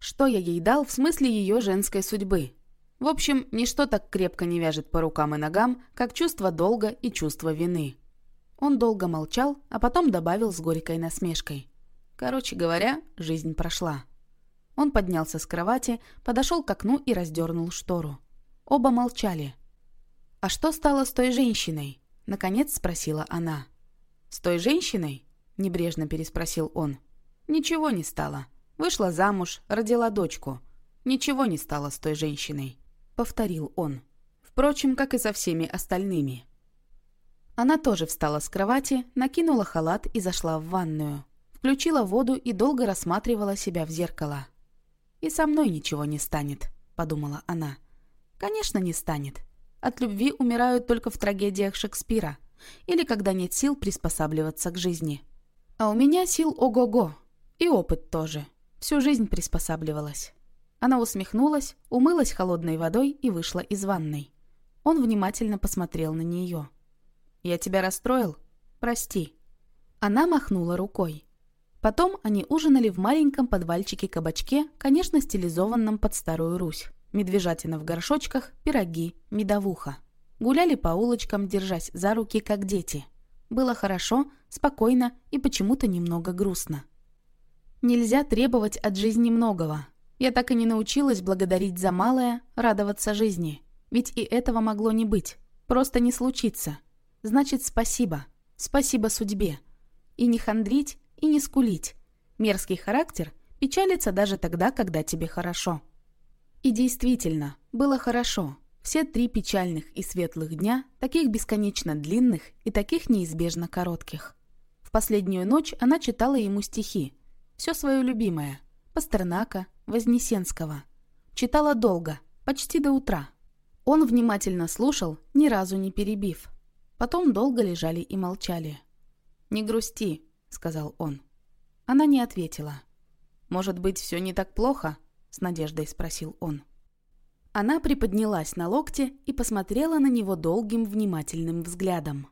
Speaker 1: Что я ей дал в смысле ее женской судьбы? В общем, ничто так крепко не вяжет по рукам и ногам, как чувство долга и чувство вины. Он долго молчал, а потом добавил с горькой насмешкой. Короче говоря, жизнь прошла. Он поднялся с кровати, подошел к окну и раздернул штору. Оба молчали. «А что стало с той женщиной?» — наконец спросила она. «С той женщиной?» — небрежно переспросил он. «Ничего не стало. Вышла замуж, родила дочку. Ничего не стало с той женщиной», — повторил он. Впрочем, как и со всеми остальными. Она тоже встала с кровати, накинула халат и зашла в ванную. Включила воду и долго рассматривала себя в зеркало. «И со мной ничего не станет», — подумала она. «Конечно, не станет. От любви умирают только в трагедиях Шекспира или когда нет сил приспосабливаться к жизни. А у меня сил ого-го. И опыт тоже. Всю жизнь приспосабливалась». Она усмехнулась, умылась холодной водой и вышла из ванной. Он внимательно посмотрел на нее. «Я тебя расстроил? Прости». Она махнула рукой. Потом они ужинали в маленьком подвальчике-кабачке, конечно, стилизованном под Старую Русь. Медвежатина в горшочках, пироги, медовуха. Гуляли по улочкам, держась за руки, как дети. Было хорошо, спокойно и почему-то немного грустно. Нельзя требовать от жизни многого. Я так и не научилась благодарить за малое, радоваться жизни. Ведь и этого могло не быть. Просто не случиться. Значит, спасибо. Спасибо судьбе. И не хандрить, и не скулить. Мерзкий характер печалится даже тогда, когда тебе хорошо. И действительно, было хорошо. Все три печальных и светлых дня, таких бесконечно длинных и таких неизбежно коротких. В последнюю ночь она читала ему стихи. Все свое любимое. Пастернака, Вознесенского. Читала долго, почти до утра. Он внимательно слушал, ни разу не перебив. Потом долго лежали и молчали. «Не грусти», сказал он. Она не ответила. «Может быть, все не так плохо?» — с надеждой спросил он. Она приподнялась на локте и посмотрела на него долгим внимательным взглядом.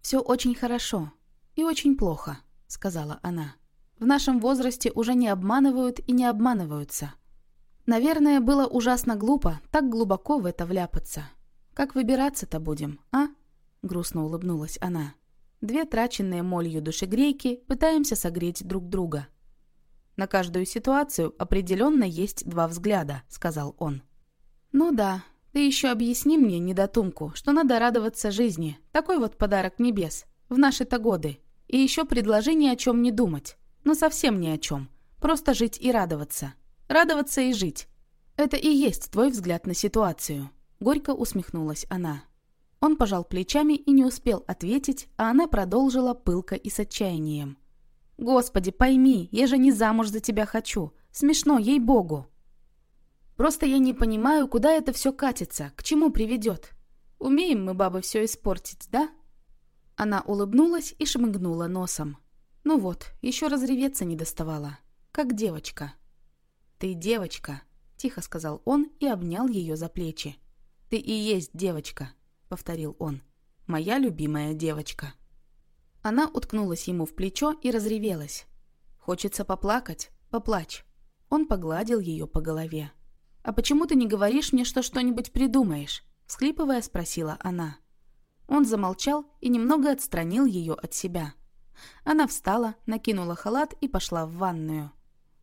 Speaker 1: «Все очень хорошо и очень плохо», — сказала она. «В нашем возрасте уже не обманывают и не обманываются. Наверное, было ужасно глупо так глубоко в это вляпаться. Как выбираться-то будем, а?» — грустно улыбнулась она. Две траченные молью душегрейки пытаемся согреть друг друга. «На каждую ситуацию определенно есть два взгляда», — сказал он. «Ну да, ты еще объясни мне, недотумку, что надо радоваться жизни. Такой вот подарок небес. В наши-то годы. И еще предложение о чем не думать. Но совсем ни о чем. Просто жить и радоваться. Радоваться и жить. Это и есть твой взгляд на ситуацию». Горько усмехнулась она. Он пожал плечами и не успел ответить, а она продолжила пылко и с отчаянием. «Господи, пойми, я же не замуж за тебя хочу. Смешно, ей-богу. Просто я не понимаю, куда это все катится, к чему приведет. Умеем мы, бабы, все испортить, да?» Она улыбнулась и шмыгнула носом. «Ну вот, еще разреветься не доставала. Как девочка». «Ты девочка», — тихо сказал он и обнял ее за плечи. «Ты и есть девочка» повторил он. «Моя любимая девочка». Она уткнулась ему в плечо и разревелась. «Хочется поплакать? Поплачь». Он погладил ее по голове. «А почему ты не говоришь мне, что что-нибудь придумаешь?» Всхлипывая, спросила она. Он замолчал и немного отстранил ее от себя. Она встала, накинула халат и пошла в ванную.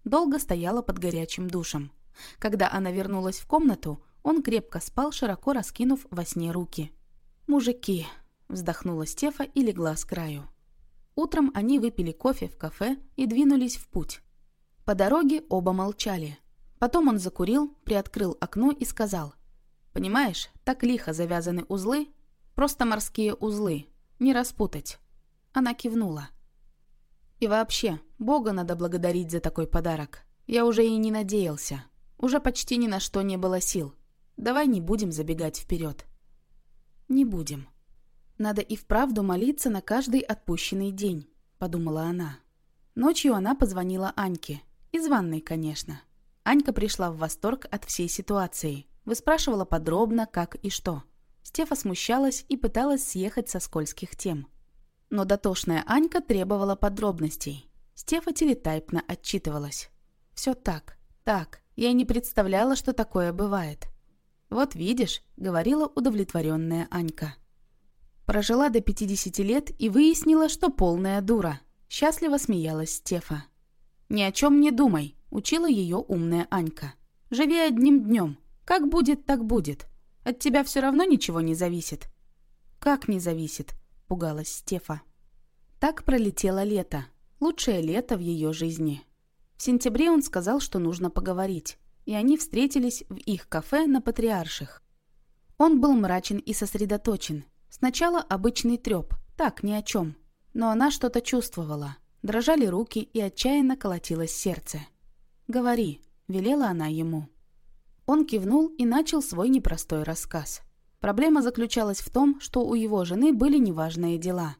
Speaker 1: Долго стояла под горячим душем. Когда она вернулась в комнату, он крепко спал, широко раскинув во сне руки. «Мужики», — вздохнула Стефа и легла с краю. Утром они выпили кофе в кафе и двинулись в путь. По дороге оба молчали. Потом он закурил, приоткрыл окно и сказал. «Понимаешь, так лихо завязаны узлы, просто морские узлы, не распутать». Она кивнула. «И вообще, Бога надо благодарить за такой подарок. Я уже и не надеялся. Уже почти ни на что не было сил. Давай не будем забегать вперед. Не будем. Надо и вправду молиться на каждый отпущенный день. подумала она. Ночью она позвонила Аньке. Из ванной, конечно. Анька пришла в восторг от всей ситуации. Выспрашивала подробно, как и что. Стефа смущалась и пыталась съехать со скользких тем. Но дотошная Анька требовала подробностей. Стефа телетайпно отчитывалась. «Все так, так. Я не представляла, что такое бывает». «Вот видишь», — говорила удовлетворенная Анька. Прожила до 50 лет и выяснила, что полная дура. Счастливо смеялась Стефа. «Ни о чем не думай», — учила ее умная Анька. «Живи одним днем. Как будет, так будет. От тебя все равно ничего не зависит». «Как не зависит?» — пугалась Стефа. Так пролетело лето. Лучшее лето в ее жизни. В сентябре он сказал, что нужно поговорить, и они встретились в их кафе на Патриарших. Он был мрачен и сосредоточен. Сначала обычный треп, так, ни о чем. Но она что-то чувствовала. Дрожали руки и отчаянно колотилось сердце. «Говори», — велела она ему. Он кивнул и начал свой непростой рассказ. Проблема заключалась в том, что у его жены были неважные дела.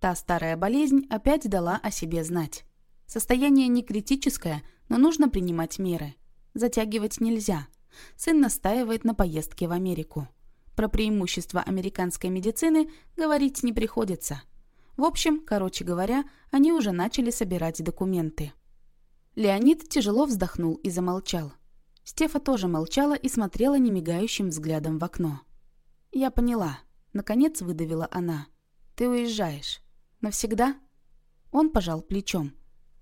Speaker 1: Та старая болезнь опять дала о себе знать. Состояние не критическое, но нужно принимать меры. Затягивать нельзя. Сын настаивает на поездке в Америку. Про преимущества американской медицины говорить не приходится – в общем, короче говоря, они уже начали собирать документы. Леонид тяжело вздохнул и замолчал. Стефа тоже молчала и смотрела немигающим взглядом в окно. «Я поняла», — наконец выдавила она. «Ты уезжаешь. Навсегда?» Он пожал плечом.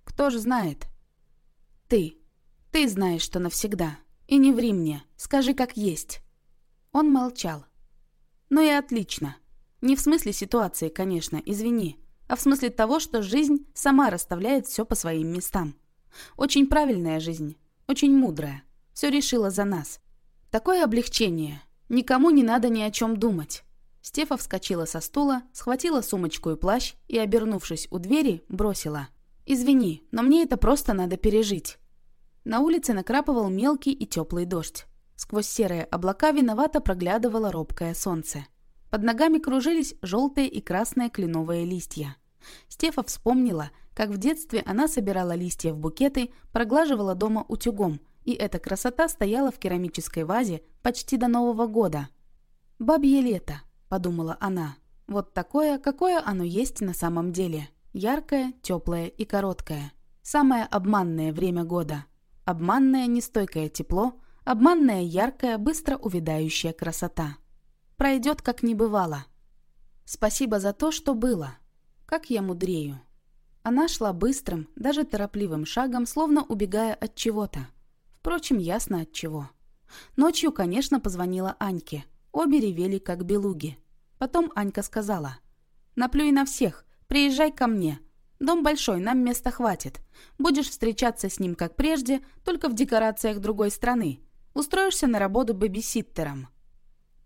Speaker 1: «Кто же знает?» «Ты. Ты знаешь, что навсегда. И не ври мне. Скажи, как есть». Он молчал. «Ну и отлично. Не в смысле ситуации, конечно, извини, а в смысле того, что жизнь сама расставляет все по своим местам. Очень правильная жизнь, очень мудрая. Все решила за нас. Такое облегчение. Никому не надо ни о чем думать. Стефа вскочила со стула, схватила сумочку и плащ и, обернувшись у двери, бросила. «Извини, но мне это просто надо пережить». На улице накрапывал мелкий и теплый дождь. Сквозь серые облака виновато проглядывало робкое солнце. Под ногами кружились желтые и красные кленовые листья. Стефа вспомнила, как в детстве она собирала листья в букеты, проглаживала дома утюгом, и эта красота стояла в керамической вазе почти до Нового года. «Бабье лето», — подумала она. «Вот такое, какое оно есть на самом деле. Яркое, теплое и короткое. Самое обманное время года. Обманное нестойкое тепло, обманная яркая, быстро увядающая красота» пройдет как не бывало. Спасибо за то, что было. Как я мудрею. Она шла быстрым, даже торопливым шагом, словно убегая от чего-то. Впрочем, ясно от чего. Ночью, конечно, позвонила Аньке. Обе ревели, как белуги. Потом Анька сказала. «Наплюй на всех. Приезжай ко мне. Дом большой, нам места хватит. Будешь встречаться с ним, как прежде, только в декорациях другой страны. Устроишься на работу бэбиситтером».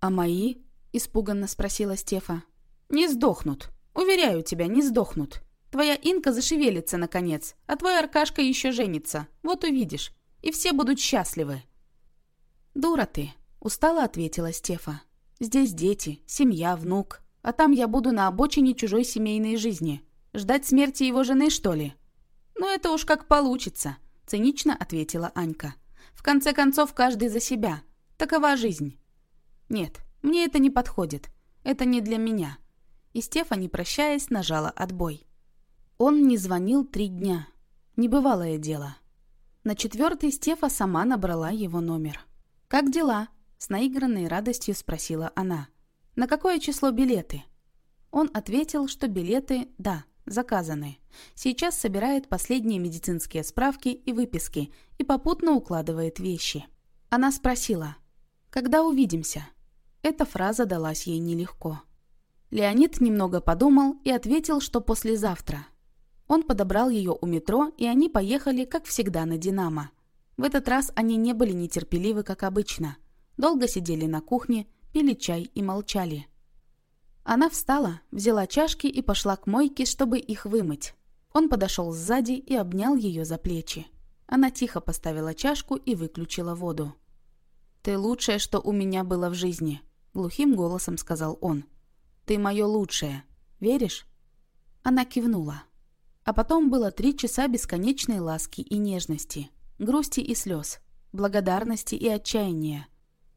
Speaker 1: «А мои?» испуганно спросила Стефа. «Не сдохнут. Уверяю тебя, не сдохнут. Твоя Инка зашевелится, наконец, а твой Аркашка еще женится. Вот увидишь. И все будут счастливы». «Дура ты», — устало ответила Стефа. «Здесь дети, семья, внук. А там я буду на обочине чужой семейной жизни. Ждать смерти его жены, что ли?» «Ну, это уж как получится», — цинично ответила Анька. «В конце концов, каждый за себя. Такова жизнь». «Нет, мне это не подходит. Это не для меня». И Стефани, прощаясь, нажала отбой. Он не звонил три дня. Небывалое дело. На четвертый Стефа сама набрала его номер. «Как дела?» – с наигранной радостью спросила она. «На какое число билеты?» Он ответил, что билеты, да, заказаны. Сейчас собирает последние медицинские справки и выписки и попутно укладывает вещи. Она спросила, «Когда увидимся?» Эта фраза далась ей нелегко. Леонид немного подумал и ответил, что послезавтра. Он подобрал ее у метро, и они поехали, как всегда, на «Динамо». В этот раз они не были нетерпеливы, как обычно. Долго сидели на кухне, пили чай и молчали. Она встала, взяла чашки и пошла к мойке, чтобы их вымыть. Он подошел сзади и обнял ее за плечи. Она тихо поставила чашку и выключила воду. «Ты лучшее, что у меня было в жизни», глухим голосом сказал он. «Ты мое лучшее. Веришь?» Она кивнула. А потом было три часа бесконечной ласки и нежности, грусти и слез, благодарности и отчаяния,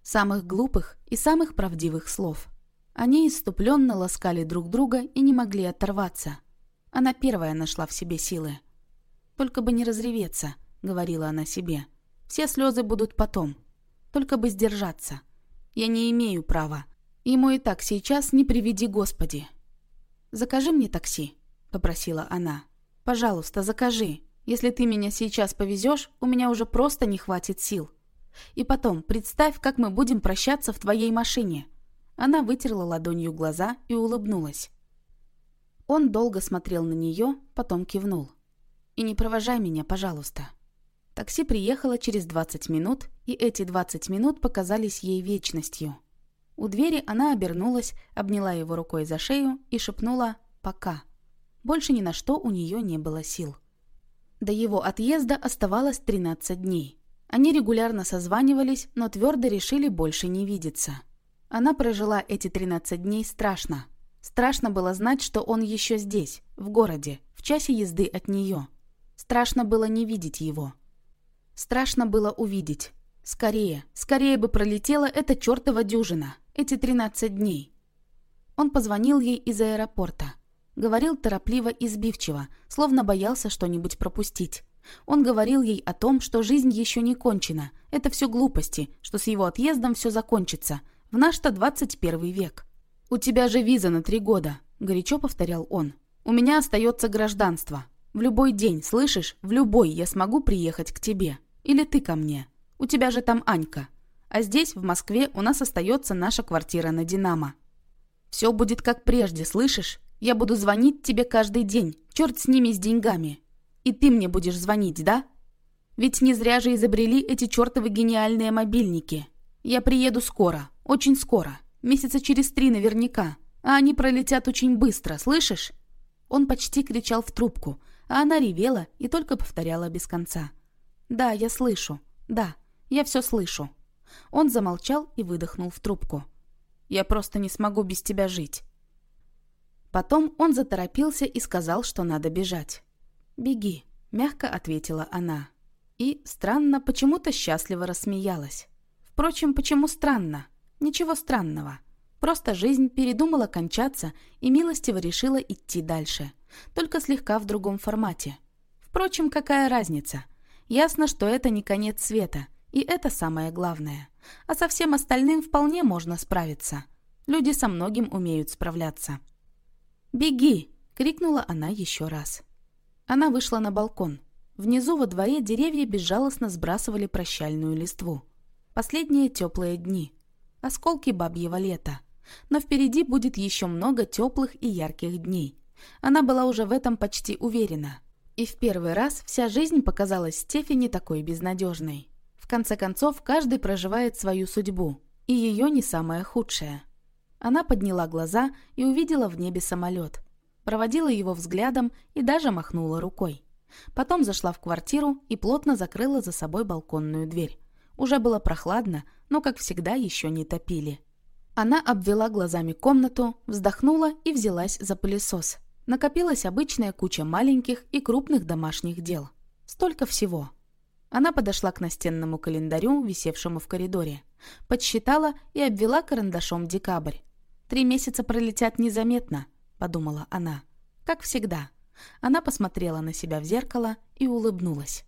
Speaker 1: самых глупых и самых правдивых слов. Они иступленно ласкали друг друга и не могли оторваться. Она первая нашла в себе силы. «Только бы не разреветься», — говорила она себе. «Все слезы будут потом. Только бы сдержаться. Я не имею права. Ему и так сейчас не приведи Господи». «Закажи мне такси», — попросила она. «Пожалуйста, закажи. Если ты меня сейчас повезешь, у меня уже просто не хватит сил. И потом, представь, как мы будем прощаться в твоей машине». Она вытерла ладонью глаза и улыбнулась. Он долго смотрел на нее, потом кивнул. «И не провожай меня, пожалуйста». Такси приехало через 20 минут, и эти 20 минут показались ей вечностью. У двери она обернулась, обняла его рукой за шею и шепнула «пока». Больше ни на что у нее не было сил. До его отъезда оставалось 13 дней. Они регулярно созванивались, но твердо решили больше не видеться. Она прожила эти 13 дней страшно. Страшно было знать, что он еще здесь, в городе, в часе езды от нее. Страшно было не видеть его. Страшно было увидеть. Скорее, скорее бы пролетела эта чертова дюжина, эти 13 дней. Он позвонил ей из аэропорта. Говорил торопливо и сбивчиво, словно боялся что-нибудь пропустить. Он говорил ей о том, что жизнь еще не кончена. Это все глупости, что с его отъездом все закончится. В наш-то 21 век. «У тебя же виза на три года», — горячо повторял он. «У меня остается гражданство. В любой день, слышишь? В любой я смогу приехать к тебе. Или ты ко мне. У тебя же там Анька. А здесь, в Москве, у нас остается наша квартира на «Динамо». Все будет как прежде, слышишь? Я буду звонить тебе каждый день. Черт с ними, с деньгами. И ты мне будешь звонить, да? Ведь не зря же изобрели эти чертовы гениальные мобильники. Я приеду скоро, очень скоро. Месяца через три наверняка. А они пролетят очень быстро, слышишь? Он почти кричал в трубку, а она ревела и только повторяла без конца. «Да, я слышу. Да, я все слышу». Он замолчал и выдохнул в трубку. «Я просто не смогу без тебя жить. Потом он заторопился и сказал, что надо бежать. «Беги», — мягко ответила она. И, странно, почему-то счастливо рассмеялась. Впрочем, почему странно? Ничего странного. Просто жизнь передумала кончаться и милостиво решила идти дальше. Только слегка в другом формате. Впрочем, какая разница? Ясно, что это не конец света, и это самое главное. А со всем остальным вполне можно справиться. Люди со многим умеют справляться. «Беги!» — крикнула она еще раз. Она вышла на балкон. Внизу во дворе деревья безжалостно сбрасывали прощальную листву. Последние теплые дни. Осколки бабьего лета. Но впереди будет еще много теплых и ярких дней. Она была уже в этом почти уверена. И в первый раз вся жизнь показалась Стефи такой безнадежной. В конце концов, каждый проживает свою судьбу, и ее не самая худшая. Она подняла глаза и увидела в небе самолет. Проводила его взглядом и даже махнула рукой. Потом зашла в квартиру и плотно закрыла за собой балконную дверь. Уже было прохладно, но, как всегда, еще не топили. Она обвела глазами комнату, вздохнула и взялась за пылесос. Накопилась обычная куча маленьких и крупных домашних дел. Столько всего. Она подошла к настенному календарю, висевшему в коридоре. Подсчитала и обвела карандашом декабрь. «Три месяца пролетят незаметно», — подумала она. «Как всегда». Она посмотрела на себя в зеркало и улыбнулась.